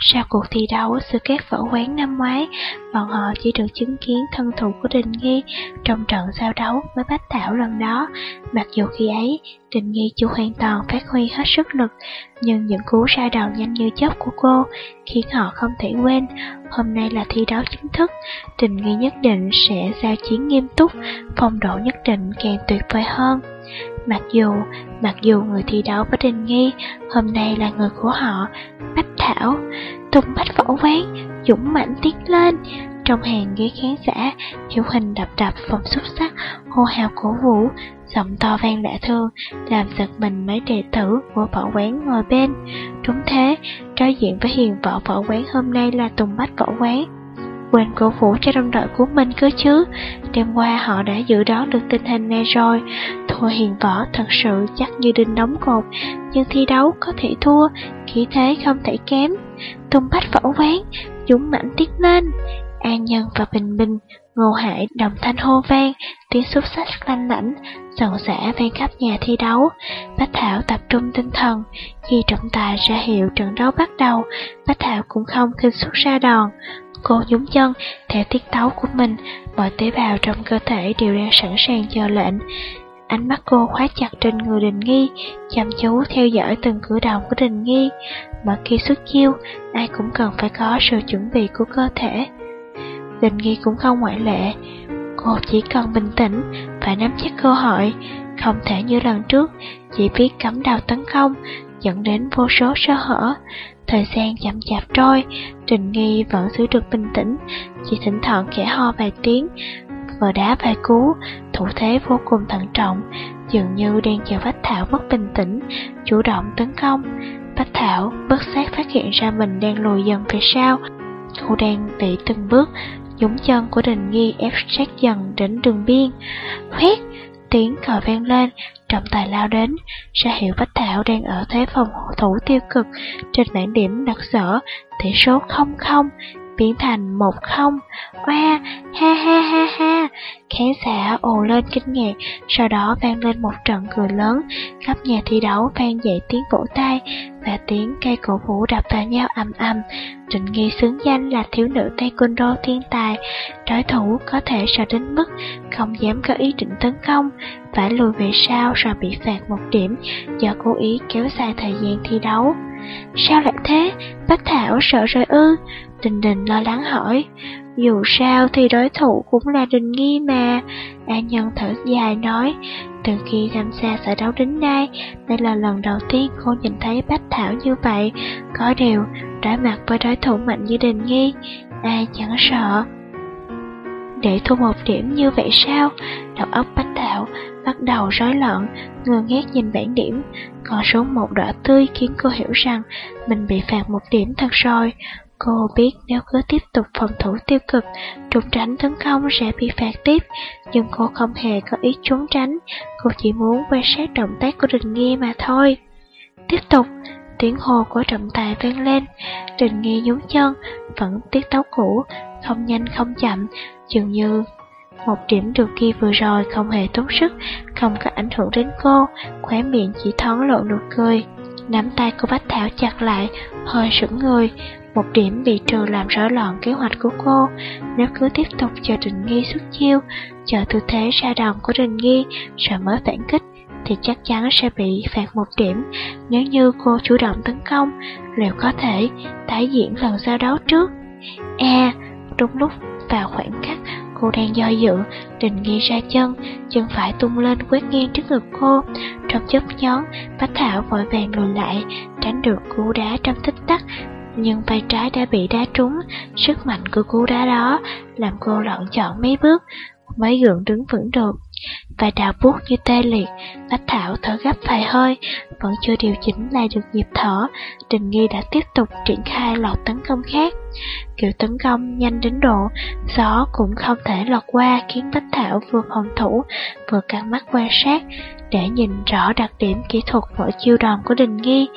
Sau cuộc thi đấu giữa các võ quán năm ngoái, bọn họ chỉ được chứng kiến thân thủ của Đình Nghi trong trận giao đấu với Bách Thảo lần đó. Mặc dù khi ấy, Đình Nghi chưa hoàn toàn phát huy hết sức lực, nhưng những cú ra đầu nhanh như chớp của cô khiến họ không thể quên. Hôm nay là thi đấu chính thức, Đình Nghi nhất định sẽ giao chiến nghiêm túc, phong độ nhất định càng tuyệt vời hơn. Mặc dù, mặc dù người thi đấu với Đình Nghi hôm nay là người của họ, Bách Thảo, Tùng Bách Võ Quán, dũng mãnh tiến lên. Trong hàng ghế khán giả, Hiểu Hình đập đập phòng xuất sắc, hô hào cổ vũ, giọng to vang lạ thương, làm giật mình mấy đệ tử của võ quán ngồi bên. Đúng thế, đối diện với hiền võ võ quán hôm nay là Tùng Bách Võ Quán quên cổ vũ cho đồng đội của mình cơ chứ. Đêm qua họ đã dự đoán được tình hình này rồi. Thua hiền võ thật sự chắc như đinh đóng cột, nhưng thi đấu có thể thua, khí thế không thể kém. Tung bách võ quán, dũng mãnh tiết lên. An Nhân và Bình Bình, Ngô Hải đồng thanh hô vang, tiếng xúc sách lanh lảnh, rộn rã vang khắp nhà thi đấu. Bách Thảo tập trung tinh thần, khi trọng tài ra hiệu trận đấu bắt đầu, Bách Thảo cũng không khinh xuất ra đòn. Cô nhún chân, theo tiết tấu của mình, mọi tế bào trong cơ thể đều đang sẵn sàng chờ lệnh. Ánh mắt cô khóa chặt trên người Đình Nghi, chăm chú theo dõi từng cử động của Đình Nghi. Mà khi xuất chiêu, ai cũng cần phải có sự chuẩn bị của cơ thể. Đình Nghi cũng không ngoại lệ. Cô chỉ cần bình tĩnh, phải nắm chắc cơ hội, không thể như lần trước, chỉ biết cắm đầu tấn công, dẫn đến vô số sơ hở. Thời gian chậm chạp trôi, Trình Nghi vẫn giữ được bình tĩnh, chỉ thỉnh thoảng khẽ ho vài tiếng, vờ đá vài cú, thủ thế vô cùng thận trọng, dường như đang chờ Bách Thảo mất bình tĩnh, chủ động tấn công. Bách Thảo bất giác phát hiện ra mình đang lùi dần về sau, cô đang bị từng bước, nhúng chân của Đình Nghi ép sát dần đến đường biên. Huyết! Tiếng còi vang lên, trọng tài lao đến, sẽ hiệu Bách Thảo đang ở thế phòng thủ tiêu cực, trên bảng điểm đặc sở, tỷ số 0-0, biến thành một không. Oa, ha ha ha ha. Khán giả ồ lên kinh ngạc, sau đó vang lên một trận cười lớn, khắp nhà thi đấu vang dậy tiếng vỗ tay và tiếng cây cổ vũ đập vào nhau ầm ầm. Trịnh Nghi xứng danh là thiếu nữ taekwondo thiên tài, đối thủ có thể sợ đến mức không dám có ý định tấn công, phải lùi về sau rồi bị phạt một điểm do cố ý kéo dài thời gian thi đấu. Sao lại thế? Bách Thảo sợ rồi ư? Đình Đình lo lắng hỏi. Dù sao thì đối thủ cũng là Đình Nghi mà. An Nhân thở dài nói. Từ khi tham gia giải đấu đến nay, đây là lần đầu tiên cô nhìn thấy Bách Thảo như vậy. Có điều, đối mặt với đối thủ mạnh như Đình Nghi, ai chẳng sợ. Để thu một điểm như vậy sao? Đầu óc Bách Thảo bắt đầu rối loạn, ngơ ngác nhìn bảng điểm. Con số một đỏ tươi khiến cô hiểu rằng mình bị phạt một điểm thật rồi. Cô biết nếu cứ tiếp tục phòng thủ tiêu cực, trốn tránh tấn công sẽ bị phạt tiếp, nhưng cô không hề có ý trốn tránh, cô chỉ muốn quan sát động tác của Đình Nghi mà thôi. Tiếp tục, tiếng hồ của trọng tài vang lên, Đình Nghi nhún chân, vẫn tiết tấu cũ, không nhanh không chậm, dường như một điểm được ghi vừa rồi không hề tốn sức, không có ảnh hưởng đến cô, khóe miệng chỉ thoáng lộ nụ cười. Nắm tay của Bách Thảo chặt lại, hơi sững người, một điểm bị trừ làm rối loạn kế hoạch của cô. Nếu cứ tiếp tục chờ Trình Nghi xuất chiêu, chờ tư thế ra đòn của Trình Nghi rồi mới phản kích, thì chắc chắn sẽ bị phạt một điểm. Nếu như cô chủ động tấn công, liệu có thể tái diễn lần giao đấu trước? À, đúng lúc vào khoảng khắc cô đang do dự, định Nghi ra chân, chân phải tung lên quét ngang trước ngực cô. Trong chớp nhón, Bách Thảo vội vàng lùi lại, tránh được cú đá trong tích tắc, nhưng vai trái đã bị đá trúng, sức mạnh của cú đá đó làm cô loạn chọn mấy bước, mới gượng đứng vững được. Và đào bút như tê liệt, Bách Thảo thở gấp vài hơi, vẫn chưa điều chỉnh lại được nhịp thở, Trình Nghi đã tiếp tục triển khai loạt tấn công khác. Kiểu tấn công nhanh đến độ, gió cũng không thể lọt qua khiến Bách Thảo vừa phòng thủ, vừa căng mắt quan sát, để nhìn rõ đặc điểm kỹ thuật mỗi chiêu đòn của Đình Nghi.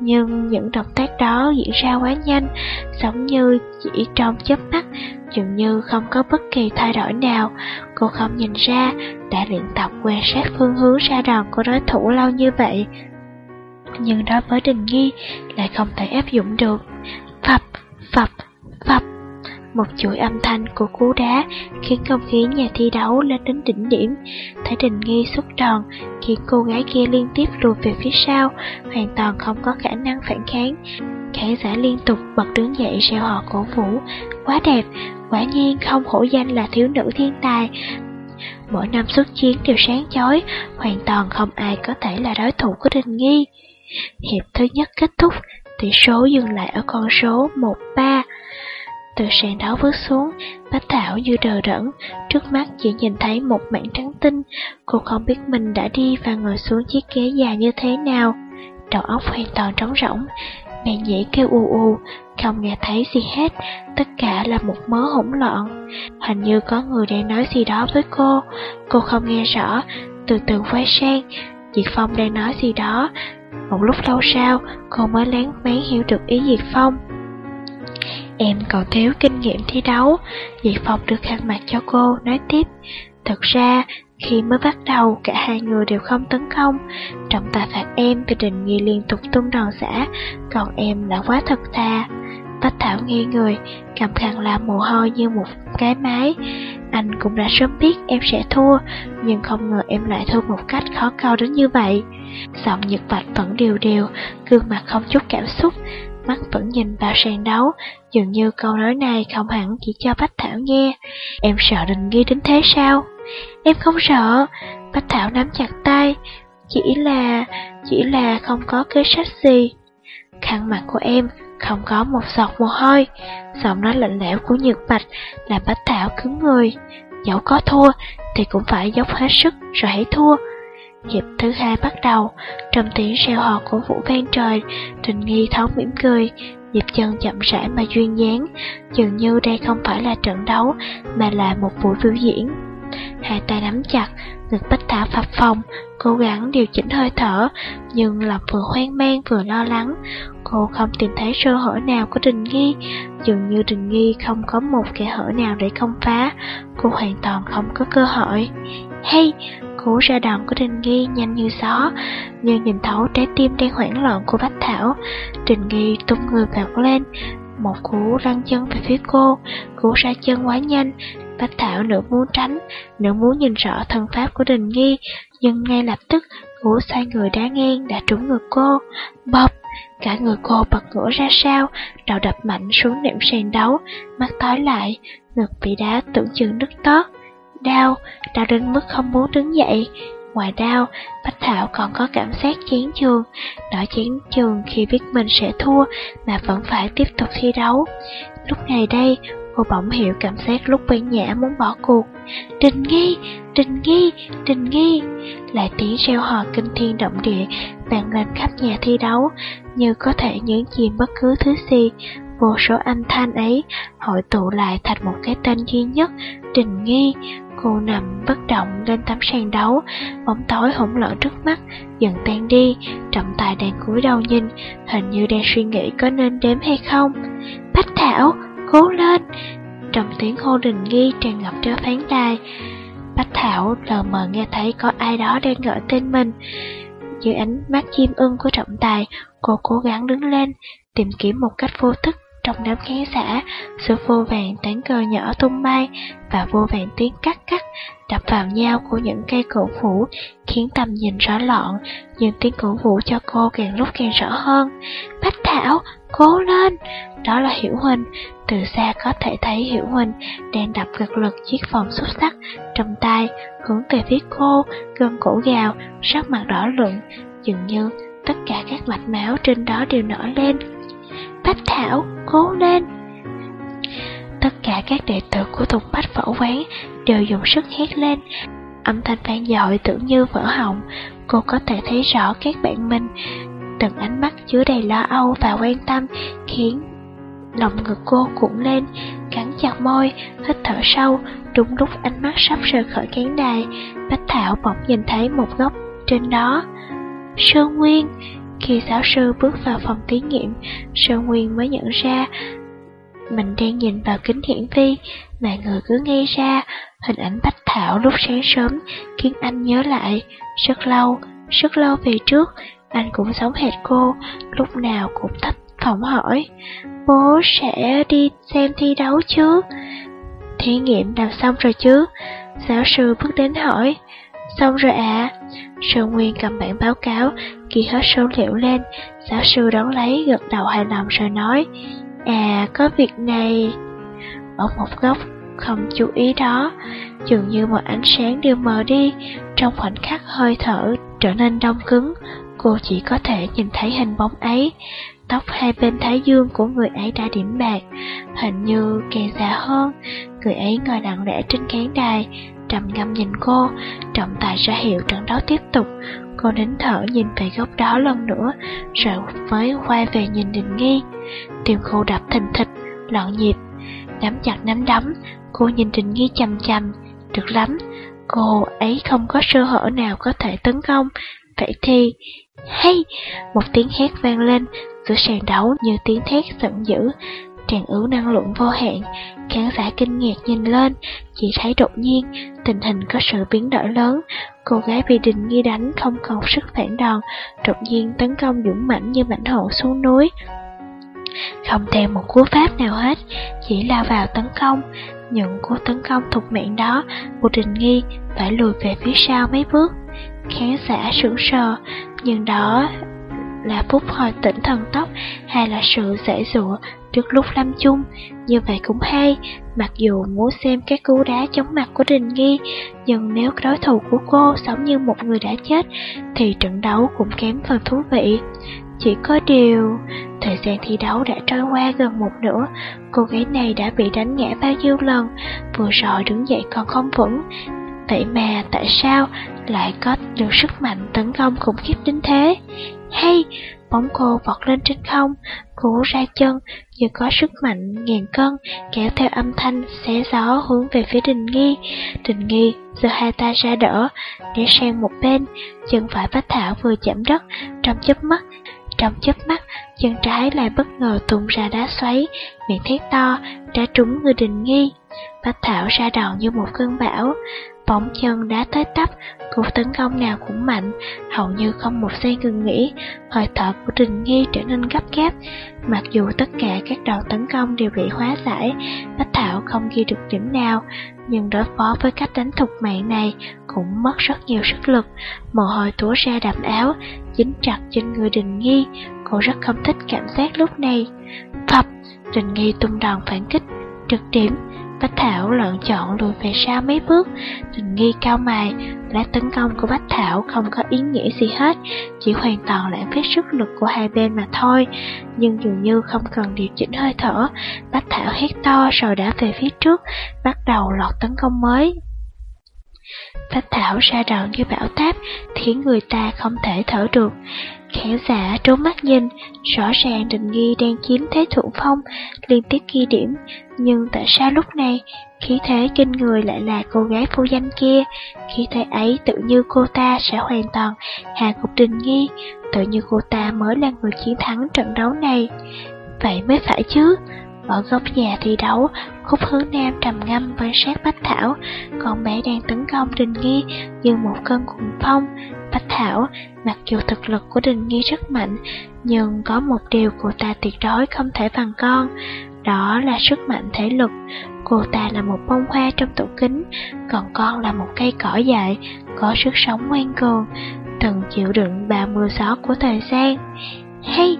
Nhưng những động tác đó diễn ra quá nhanh, giống như chỉ trong chớp mắt, dường như không có bất kỳ thay đổi nào. Cô không nhìn ra, đã luyện tập quan sát phương hướng ra đòn của đối thủ lâu như vậy. Nhưng đối với Đình Nghi lại không thể áp dụng được. Phập, phập, phập. Một chuỗi âm thanh của cú đá khiến không khí nhà thi đấu lên đến đỉnh điểm. Thái Đình Nghi xuất đòn khiến cô gái kia liên tiếp lùi về phía sau, hoàn toàn không có khả năng phản kháng. Khán giả liên tục bật đứng dậy reo hò cổ vũ. Quá đẹp, quả nhiên không hổ danh là thiếu nữ thiên tài. Mỗi năm xuất chiến đều sáng chói, hoàn toàn không ai có thể là đối thủ của Đình Nghi. Hiệp thứ nhất kết thúc, tỷ số dừng lại ở con số 1-3. Từ sàn đó bước xuống, Bách Thảo như đờ đẫn, trước mắt chỉ nhìn thấy một mảng trắng tinh, cô không biết mình đã đi và ngồi xuống chiếc ghế dài như thế nào. Đầu óc hoàn toàn trống rỗng, mẹ nhĩ kêu u u, không nghe thấy gì hết, tất cả là một mớ hỗn loạn. Hình như có người đang nói gì đó với cô, cô không nghe rõ, từ từ quay sang, Diệt Phong đang nói gì đó. Một lúc lâu sau, cô mới lén mén hiểu được ý Diệt Phong. Em còn thiếu kinh nghiệm thi đấu, diệp Phong đưa khăn mặt cho cô, nói tiếp. Thật ra, khi mới bắt đầu, cả hai người đều không tấn công. Trọng tài phạt em vì định Nghi liên tục tung đòn xã, còn em đã quá thật thà. Bách Thảo nghi người, cầm khăn làm mồ hôi như một cái máy. Anh cũng đã sớm biết em sẽ thua, nhưng không ngờ em lại thua một cách khó cao đến như vậy. Giọng Nhật Bạch vẫn đều đều, gương mặt không chút cảm xúc, mắt vẫn nhìn vào sàn đấu, dường như câu nói này không hẳn chỉ cho Bách Thảo nghe. Em sợ đình nghi đến thế sao? Em không sợ. Bách Thảo nắm chặt tay, chỉ là, chỉ là không có kế sách gì. Khăn mặt của em không có một giọt mồ hôi. Giọng nói lạnh lẽo của Nhật Bạch làm Bách Thảo cứng người. Dẫu có thua thì cũng phải dốc hết sức rồi hãy thua. Hiệp thứ hai bắt đầu, trong tiếng reo hò của vũ vang trời, Trình Nghi thoáng mỉm cười, nhịp chân chậm rãi mà duyên dáng, dường như đây không phải là trận đấu, mà là một buổi biểu diễn. Hai tay nắm chặt, ngực bách thả phập phòng, cố gắng điều chỉnh hơi thở, nhưng lòng vừa hoang mang vừa lo lắng. Cô không tìm thấy sơ hở nào của Đình Nghi, dường như Đình Nghi không có một kẻ hở nào để công phá, cô hoàn toàn không có cơ hội. Hay, cú ra đòn của Đình Nghi nhanh như gió, như nhìn thấu trái tim đang hoảng loạn của Bách Thảo. Đình Nghi tung người vọt lên, một cú răng chân về phía cô, cú ra chân quá nhanh, Bách Thảo nửa muốn tránh, nửa muốn nhìn rõ thân pháp của Đình Nghi, nhưng ngay lập tức cú sai người đá ngang đã trúng ngực cô. Bọc! Cả người cô bật ngửa ra sau, đầu đập mạnh xuống nệm sàn đấu, mắt tối lại, ngực bị đá tưởng chừng nứt tót. Đau, đau đến mức không muốn đứng dậy. Ngoài đau, Bách Thảo còn có cảm giác chán trường, nỗi chán trường khi biết mình sẽ thua mà vẫn phải tiếp tục thi đấu. Lúc này đây, cô bỗng hiểu cảm giác lúc bên nhã muốn bỏ cuộc. Đình nghi, đình nghi, đình nghi. Lại tiếng reo hò kinh thiên động địa vang lên khắp nhà thi đấu, như có thể nhấn chìm bất cứ thứ gì. Vô số âm thanh ấy hội tụ lại thành một cái tên duy nhất, Đình Nghi. Cô nằm bất động lên tấm sàn đấu, bóng tối hỗn loạn trước mắt, dần tan đi, trọng tài đang cúi đầu nhìn, hình như đang suy nghĩ có nên đếm hay không. Bách Thảo, cố lên! Trong tiếng hô đình nghi tràn ngập trên phán đài, Bách Thảo lờ mờ nghe thấy có ai đó đang gọi tên mình. Dưới ánh mắt chim ưng của trọng tài, cô cố gắng đứng lên, tìm kiếm một cách vô thức trong đám khán giả, sự vô vàng tán cờ nhỏ tung bay và vô vàng tiếng cắt cắt đập vào nhau của những cây cổ vũ khiến tầm nhìn rõ lọn, nhưng tiếng cổ vũ cho cô càng lúc càng rõ hơn. Bách Thảo, cố lên! Đó là Hiểu Huỳnh, từ xa có thể thấy Hiểu Huỳnh đang đập cực lực chiếc vòng xuất sắc trong tay, hướng về phía cô, gân cổ gào, sắc mặt đỏ lượng, dường như tất cả các mạch máu trên đó đều nổi lên. Bách Thảo, cố lên! Tất cả các đệ tử của Thục Bách Võ Quán đều dùng sức hét lên. Âm thanh vang dội tưởng như vỡ họng, cô có thể thấy rõ các bạn mình. Từng ánh mắt chứa đầy lo âu và quan tâm khiến lòng ngực cô cuộn lên, cắn chặt môi, hít thở sâu, đúng lúc ánh mắt sắp rời khỏi khán đài, Bách Thảo bỗng nhìn thấy một góc trên đó. Sơn Nguyên, khi giáo sư bước vào phòng thí nghiệm, Sơn Nguyên mới nhận ra mình đang nhìn vào kính hiển vi, mà người cứ nghe ra hình ảnh Bách Thảo lúc sáng sớm khiến anh nhớ lại rất lâu, rất lâu về trước, anh cũng sống hệt cô, lúc nào cũng thấp phỏng hỏi, bố sẽ đi xem thi đấu chứ? Thí nghiệm làm xong rồi chứ? Giáo sư bước đến hỏi, xong rồi ạ. À? Sơn Nguyên cầm bản báo cáo, ghi hết số liệu lên, giáo sư đón lấy gật đầu hài lòng rồi nói, À, có việc này. Ở một góc, không chú ý đó, dường như một ánh sáng đưa mờ đi, trong khoảnh khắc hơi thở trở nên đông cứng, cô chỉ có thể nhìn thấy hình bóng ấy. Tóc hai bên thái dương của người ấy đã điểm bạc, hình như kè già hơn. Người ấy ngồi lặng lẽ trên khán đài, trầm ngâm nhìn cô, trọng tài ra hiệu trận đấu tiếp tục. Cô nín thở nhìn về góc đó lần nữa, rồi mới quay về nhìn Đình Nghi. Tim cô đập thình thịch, loạn nhịp, nắm chặt nắm đấm, cô nhìn Đình Nghi chằm chằm. được lắm, cô ấy không có sơ hở nào có thể tấn công. Vậy thì, hay, một tiếng hét vang lên, giữa sàn đấu như tiếng thét giận dữ, tràn ứ năng lượng vô hạn, khán giả kinh ngạc nhìn lên, chỉ thấy đột nhiên tình hình có sự biến đổi lớn, cô gái bị đình nghi đánh không còn sức phản đòn, đột nhiên tấn công dũng mãnh như mảnh hổ xuống núi. không theo một cú pháp nào hết, chỉ lao vào tấn công. Những cú tấn công thục mạng đó, của đình Nghi phải lùi về phía sau mấy bước. Khán giả sững sờ, nhưng đó là phút hồi tỉnh thần tốc hay là sự dễ dụa trước lúc lâm chung. Như vậy cũng hay, mặc dù muốn xem các cú đá chống mặt của Đình Nghi, nhưng nếu đối thủ của cô sống như một người đã chết, thì trận đấu cũng kém phần thú vị. Chỉ có điều, thời gian thi đấu đã trôi qua gần một nửa, cô gái này đã bị đánh ngã bao nhiêu lần, vừa rồi đứng dậy còn không vững. Vậy mà tại sao lại có được sức mạnh tấn công khủng khiếp đến thế? Hay, bóng cô vọt lên trên không, cú ra chân như có sức mạnh ngàn cân kéo theo âm thanh xé gió hướng về phía Đình Nghi. Đình Nghi giơ hai tay ra đỡ, né sang một bên, chân phải Bách Thảo vừa chạm đất, trong chớp mắt trong chớp mắt, chân trái lại bất ngờ tung ra đá xoáy, miệng thét to, đã trúng người đình nghi. Bách Thảo ra đòn như một cơn bão, bóng chân đá tới tấp, cuộc tấn công nào cũng mạnh, hầu như không một giây ngừng nghỉ, hơi thở của Trình Nghi trở nên gấp gáp. Mặc dù tất cả các đòn tấn công đều bị hóa giải, Bách Thảo không ghi được điểm nào, nhưng đối phó với cách đánh thục mạng này cũng mất rất nhiều sức lực. Mồ hôi túa ra đầm áo, dính chặt trên người Đình Nghi, cô rất không thích cảm giác lúc này. Phập, Đình Nghi tung đòn phản kích, trực điểm, Bách Thảo lợn chọn lùi về sau mấy bước, tình Nghi cao mày, lá tấn công của Bách Thảo không có ý nghĩa gì hết, chỉ hoàn toàn lãng phí sức lực của hai bên mà thôi. Nhưng dường như không cần điều chỉnh hơi thở, Bách Thảo hét to rồi đã về phía trước, bắt đầu lọt tấn công mới. Bách Thảo ra đòn như bão táp, khiến người ta không thể thở được. Khán giả trốn mắt nhìn, rõ ràng Đình Nghi đang chiếm thế thượng phong, liên tiếp ghi điểm, nhưng tại sao lúc này, khí thế kinh người lại là cô gái phu danh kia, khí thế ấy tự như cô ta sẽ hoàn toàn hạ gục Đình Nghi, tự như cô ta mới là người chiến thắng trận đấu này. Vậy mới phải chứ. Ở góc nhà thi đấu, Khúc hướng nam trầm ngâm với sát Bách Thảo, con bé đang tấn công Đình Nghi như một cơn cuồng phong. Bách Thảo, mặc dù thực lực của Đình Nghi rất mạnh, nhưng có một điều cô ta tuyệt đối không thể bằng con, đó là sức mạnh thể lực. Cô ta là một bông hoa trong tủ kính, còn con là một cây cỏ dại, có sức sống ngoan cường, từng chịu đựng ba mưa gió của thời gian. Hay,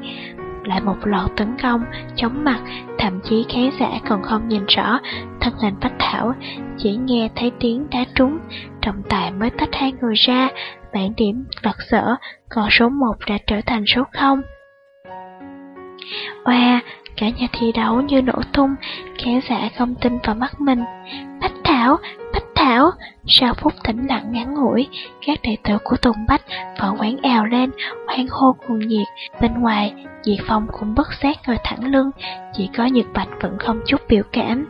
lại một loạt tấn công, chống mặt, thậm chí khán giả còn không nhìn rõ thân hình Bách Thảo, chỉ nghe thấy tiếng đá trúng, trọng tài mới tách hai người ra, bản điểm lật sở, còn số 1 đã trở thành số 0. Oa, cả nhà thi đấu như nổ tung, khán giả không tin vào mắt mình. Bách Thảo, Thảo, sau phút tĩnh lặng ngắn ngủi, các đệ tử của Tùng Bách vẫn quán ào lên, hoan hô cuồng nhiệt. Bên ngoài, Diệt Phong cũng bất giác ngồi thẳng lưng, chỉ có Nhật Bạch vẫn không chút biểu cảm.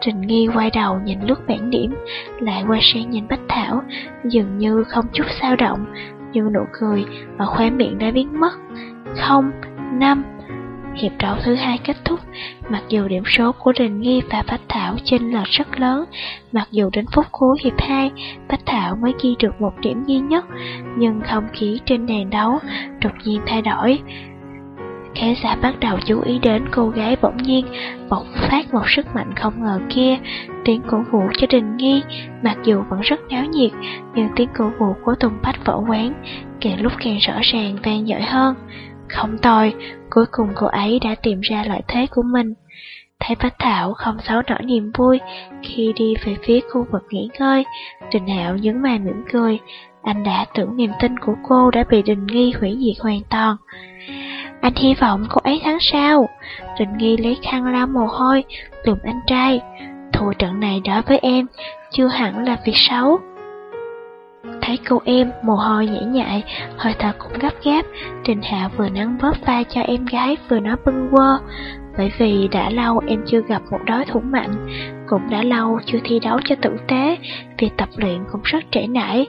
Trình Nghi quay đầu nhìn lướt bản điểm, lại quay sang nhìn Bách Thảo, dường như không chút sao động, nhưng nụ cười và khóe miệng đã biến mất. Không, năm, Hiệp đấu thứ hai kết thúc, mặc dù điểm số của Đình Nghi và Bách Thảo chênh lệch rất lớn, mặc dù đến phút cuối hiệp 2, Bách Thảo mới ghi được một điểm duy nhất, nhưng không khí trên đàn đấu đột nhiên thay đổi. Khán giả bắt đầu chú ý đến cô gái bỗng nhiên bộc phát một sức mạnh không ngờ kia, tiếng cổ vũ cho Đình Nghi, mặc dù vẫn rất náo nhiệt, nhưng tiếng cổ vũ của Tùng Bách võ quán càng lúc càng rõ ràng vang dội hơn. Không tồi, cuối cùng cô ấy đã tìm ra lợi thế của mình. Thấy Bách Thảo không xấu nổi niềm vui khi đi về phía khu vực nghỉ ngơi, Trình Hạo nhấn mày mỉm cười. Anh đã tưởng niềm tin của cô đã bị Đình Nghi hủy diệt hoàn toàn. Anh hy vọng cô ấy thắng sao? Đình Nghi lấy khăn lau mồ hôi, lùm anh trai. Thua trận này đối với em, chưa hẳn là việc xấu. Thấy cô em mồ hôi nhảy nhại, hơi thở cũng gấp gáp, Trình Hạ vừa nắng vớt vai cho em gái vừa nói bưng quơ. Bởi vì đã lâu em chưa gặp một đối thủ mạnh, cũng đã lâu chưa thi đấu cho tử tế, việc tập luyện cũng rất trễ nải.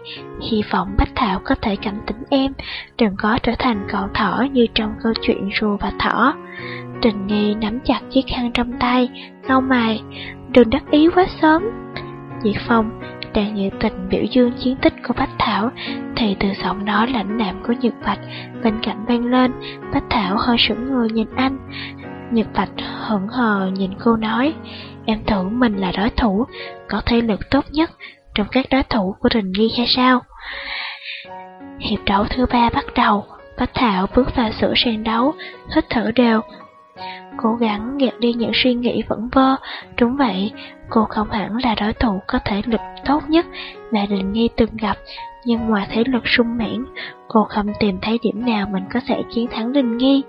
Hy vọng Bách Thảo có thể cảnh tỉnh em, đừng có trở thành cậu thỏ như trong câu chuyện rùa và thỏ. Trình Nghi nắm chặt chiếc khăn trong tay, cau mày, đừng đắc ý quá sớm. Diệt Phong đang nhiệt tình biểu dương chiến tích của Bách Thảo, thì từ giọng nói lãnh đạm của Nhật Bạch bên cạnh vang lên, Bách Thảo hơi sững người nhìn anh. Nhật Bạch hững hờ nhìn cô nói, em tưởng mình là đối thủ, có thể lực tốt nhất trong các đối thủ của Rình Nghi hay sao? Hiệp đấu thứ ba bắt đầu, Bách Thảo bước vào sửa sàn đấu, hít thở đều. Cố gắng gạt đi những suy nghĩ vẩn vơ, đúng vậy, cô không hẳn là đối thủ có thể lực tốt nhất mà Đình Nghi từng gặp, nhưng ngoài thế lực sung mãn, cô không tìm thấy điểm nào mình có thể chiến thắng Đình Nghi.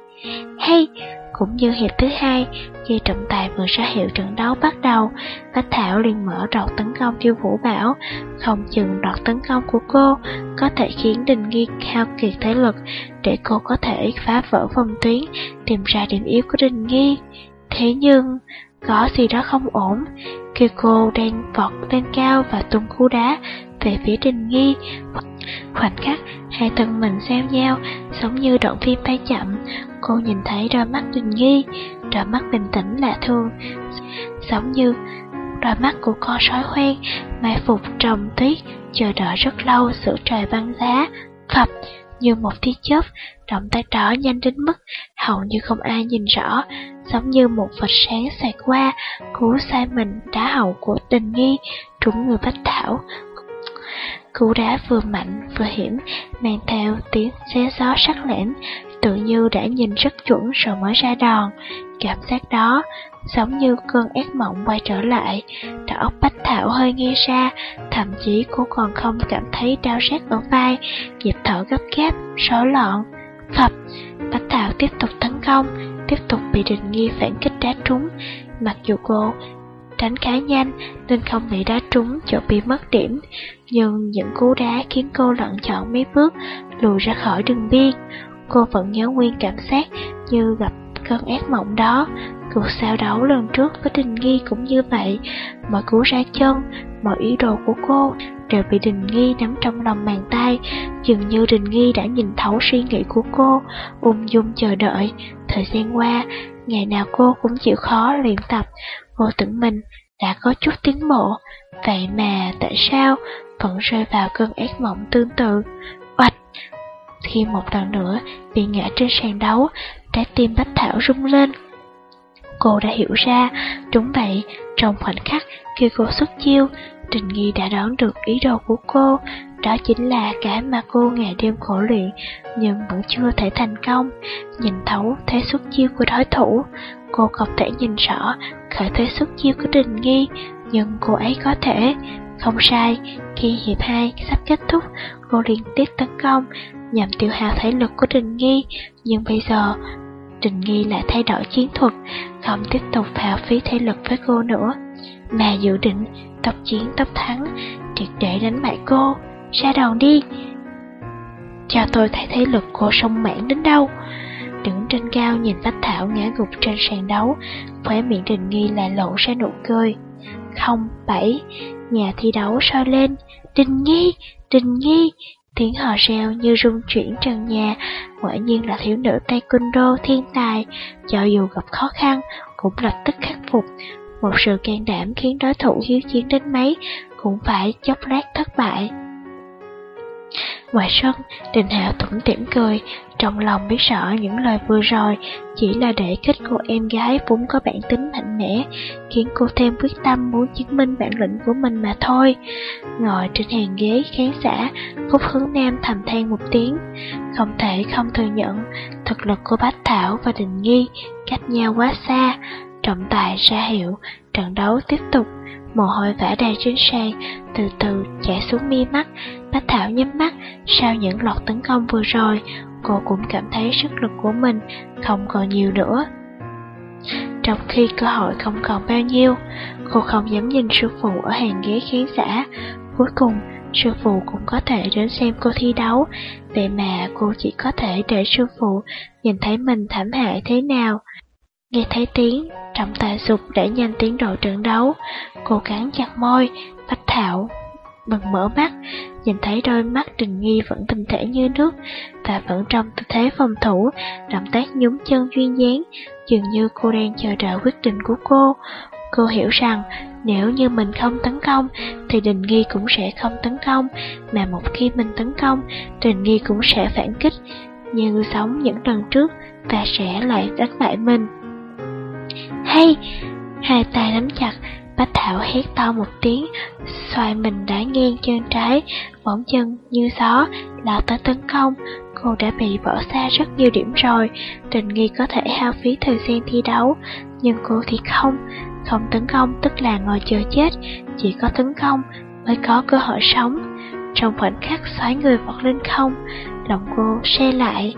Hay, cũng như hiệp thứ hai, khi trọng tài vừa ra hiệu trận đấu bắt đầu, Bách Thảo liền mở rộng tấn công tiêu vũ bảo, không chừng đọt tấn công của cô có thể khiến Đình Nghi hao kiệt thể lực để cô có thể phá vỡ phòng tuyến, tìm ra điểm yếu của Đình Nghi. Thế nhưng, có gì đó không ổn, khi cô đang vọt lên cao và tung cú đá về phía Đình Nghi, khoảnh khắc hai thân mình giao nhau, giống như đoạn phim bay chậm, cô nhìn thấy đôi mắt Đình Nghi, đôi mắt bình tĩnh lạ thường, giống như đôi mắt của con sói hoang, mai phục trong tuyết, chờ đợi rất lâu sự trời băng giá, phập như một tia chớp, động tác đó nhanh đến mức hầu như không ai nhìn rõ, giống như một vật sáng xẹt qua, cú sai mình đá hậu của tình nghi, trúng người bách thảo. Cú đá vừa mạnh vừa hiểm, mang theo tiếng xé gió sắc lẻm, tự như đã nhìn rất chuẩn rồi mới ra đòn. Cảm giác đó giống như cơn ác mộng quay trở lại, đầu óc Bách Thảo hơi nghe ra, thậm chí cô còn không cảm thấy đau rát ở vai, nhịp thở gấp gáp, rối loạn. Phập, Bách Thảo tiếp tục tấn công, tiếp tục bị Đình Nghi phản kích đá trúng, mặc dù cô đánh khá nhanh nên không bị đá trúng chỗ bị mất điểm, nhưng những cú đá khiến cô lận chọn mấy bước lùi ra khỏi đường biên. Cô vẫn nhớ nguyên cảm giác như gặp cơn ác mộng đó. Cuộc sao đấu lần trước với Đình Nghi cũng như vậy. Mọi cú ra chân, mọi ý đồ của cô đều bị Đình Nghi nắm trong lòng bàn tay. Dường như Đình Nghi đã nhìn thấu suy nghĩ của cô, ung dung chờ đợi. Thời gian qua, ngày nào cô cũng chịu khó luyện tập, cô tưởng mình đã có chút tiến bộ. Vậy mà tại sao vẫn rơi vào cơn ác mộng tương tự? Oạch! Khi một lần nữa bị ngã trên sàn đấu, trái tim Bách Thảo rung lên. Cô đã hiểu ra, đúng vậy, trong khoảnh khắc khi cô xuất chiêu, Trình Nghi đã đoán được ý đồ của cô, đó chính là cái mà cô ngày đêm khổ luyện, nhưng vẫn chưa thể thành công. Nhìn thấu thế xuất chiêu của đối thủ, cô không thể nhìn rõ khởi thế xuất chiêu của Trình Nghi, nhưng cô ấy có thể. Không sai, khi hiệp 2 sắp kết thúc, cô liên tiếp tấn công nhằm tiêu hao thể lực của Trình Nghi, nhưng bây giờ Trình Nghi lại thay đổi chiến thuật, không tiếp tục hao phí thể lực với cô nữa, mà dự định tốc chiến tốc thắng, triệt để đánh bại cô. Ra đòn đi! Cho tôi thấy thế lực cô sông mãn đến đâu. Đứng trên cao nhìn Bách Thảo ngã gục trên sàn đấu, khóe miệng Trình Nghi lại lộ ra nụ cười. Không, bảy, nhà thi đấu soi lên, Trình Nghi, Trình Nghi, tiếng hò reo như rung chuyển trần nhà, quả nhiên là thiếu nữ taekwondo thiên tài, cho dù gặp khó khăn cũng lập tức khắc phục. Một sự can đảm khiến đối thủ hiếu chiến đến mấy cũng phải chốc lát thất bại. Ngoài sân, Đình Hạo tủm tỉm cười, trong lòng biết rõ những lời vừa rồi chỉ là để kích cô em gái vốn có bản tính mạnh mẽ, khiến cô thêm quyết tâm muốn chứng minh bản lĩnh của mình mà thôi. Ngồi trên hàng ghế khán giả, Phúc Hướng Nam thầm than một tiếng, không thể không thừa nhận thực lực của Bách Thảo và Đình Nghi cách nhau quá xa. Trọng tài ra hiệu, trận đấu tiếp tục mồ hôi vã đầy trên sàn, từ từ chảy xuống mi mắt. Bách Thảo nhắm mắt, sau những loạt tấn công vừa rồi, cô cũng cảm thấy sức lực của mình không còn nhiều nữa. Trong khi cơ hội không còn bao nhiêu, cô không dám nhìn sư phụ ở hàng ghế khán giả. Cuối cùng, sư phụ cũng có thể đến xem cô thi đấu, vậy mà cô chỉ có thể để sư phụ nhìn thấy mình thảm hại thế nào. Nghe thấy tiếng, trọng tài sụp để nhanh tiến độ trận đấu, cô cắn chặt môi, Bách Thảo bừng mở mắt, nhìn thấy đôi mắt Trình Nghi vẫn bình thể như nước và vẫn trong tư thế phòng thủ, động tác nhúng chân duyên dáng, dường như cô đang chờ đợi quyết định của cô. Cô hiểu rằng nếu như mình không tấn công thì Đình Nghi cũng sẽ không tấn công, mà một khi mình tấn công, Đình Nghi cũng sẽ phản kích, như sống những lần trước và sẽ lại đánh bại mình. hay Hai tay nắm chặt, Bách Thảo hét to một tiếng, xoay mình đã nghiêng chân trái, bỗng chân như gió, lao tới tấn công. Cô đã bị bỏ xa rất nhiều điểm rồi, tình nghi có thể hao phí thời gian thi đấu, nhưng cô thì không. Không tấn công tức là ngồi chờ chết, chỉ có tấn công mới có cơ hội sống. Trong khoảnh khắc xoáy người vọt lên không, lòng cô xe lại.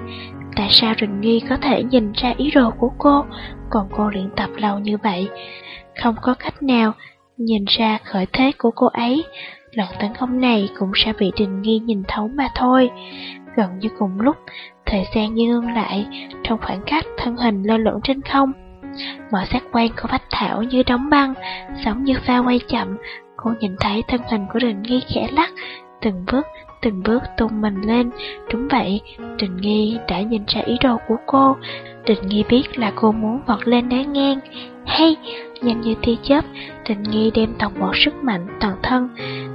Tại sao Rình Nghi có thể nhìn ra ý đồ của cô, còn cô luyện tập lâu như vậy? Không có cách nào nhìn ra khởi thế của cô ấy. Lần tấn công này cũng sẽ bị Đình Nghi nhìn thấu mà thôi. Gần như cùng lúc, thời gian như ngưng lại, trong khoảng cách thân hình lơ lửng trên không. Mọi giác quan của Bách Thảo như đóng băng, giống như pha quay chậm. Cô nhìn thấy thân hình của Đình Nghi khẽ lắc, từng bước từng bước tung mình lên. Đúng vậy, Trình Nghi đã nhìn ra ý đồ của cô. Trình Nghi biết là cô muốn vọt lên đá ngang. Hay, nhanh như tia chớp, Trình Nghi đem toàn bộ sức mạnh toàn thân,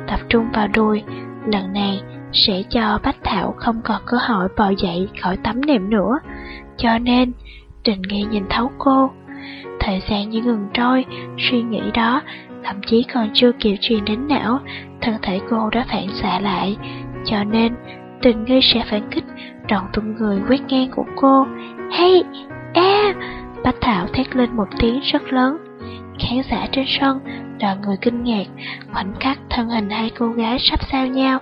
tập trung vào đùi. Lần này, sẽ cho Bách Thảo không còn cơ hội bò dậy khỏi tấm nệm nữa. Cho nên, Trình Nghi nhìn thấu cô. Thời gian như ngừng trôi, suy nghĩ đó thậm chí còn chưa kịp truyền đến não, thân thể cô đã phản xạ lại, cho nên, tình nghi sẽ phản kích, trọn tung người quét ngang của cô. Hey, a! Bách Thảo thét lên một tiếng rất lớn. Khán giả trên sân, đoàn người kinh ngạc, khoảnh khắc thân hình hai cô gái sắp sao nhau.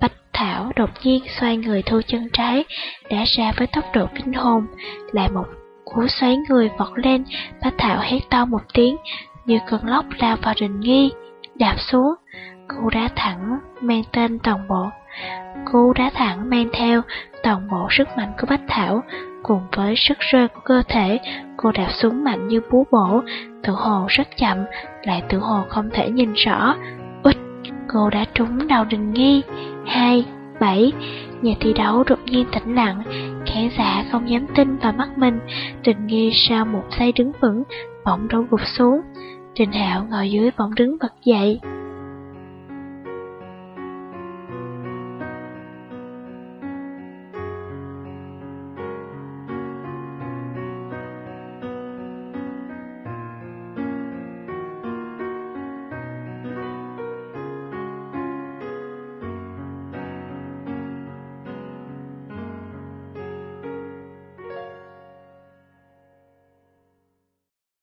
Bách Thảo đột nhiên xoay người thu chân trái, đã ra với tốc độ kinh hồn, lại một cú xoáy người vọt lên, Bách Thảo hét to một tiếng, như cơn lốc lao vào rình nghi, đạp xuống, cú đá thẳng, mang tên toàn bộ Cú đá thẳng mang theo toàn bộ sức mạnh của Bách Thảo, cùng với sức rơi của cơ thể, cô đạp xuống mạnh như búa bổ, tự hồ rất chậm, lại tự hồ không thể nhìn rõ. Út, cô đã trúng đầu đình nghi. Hai, bảy, nhà thi đấu đột nhiên tĩnh lặng, khán giả không dám tin vào mắt mình, đình nghi sau một giây đứng vững, bỗng đổ gục xuống. Trình Hạo ngồi dưới bỗng đứng bật dậy.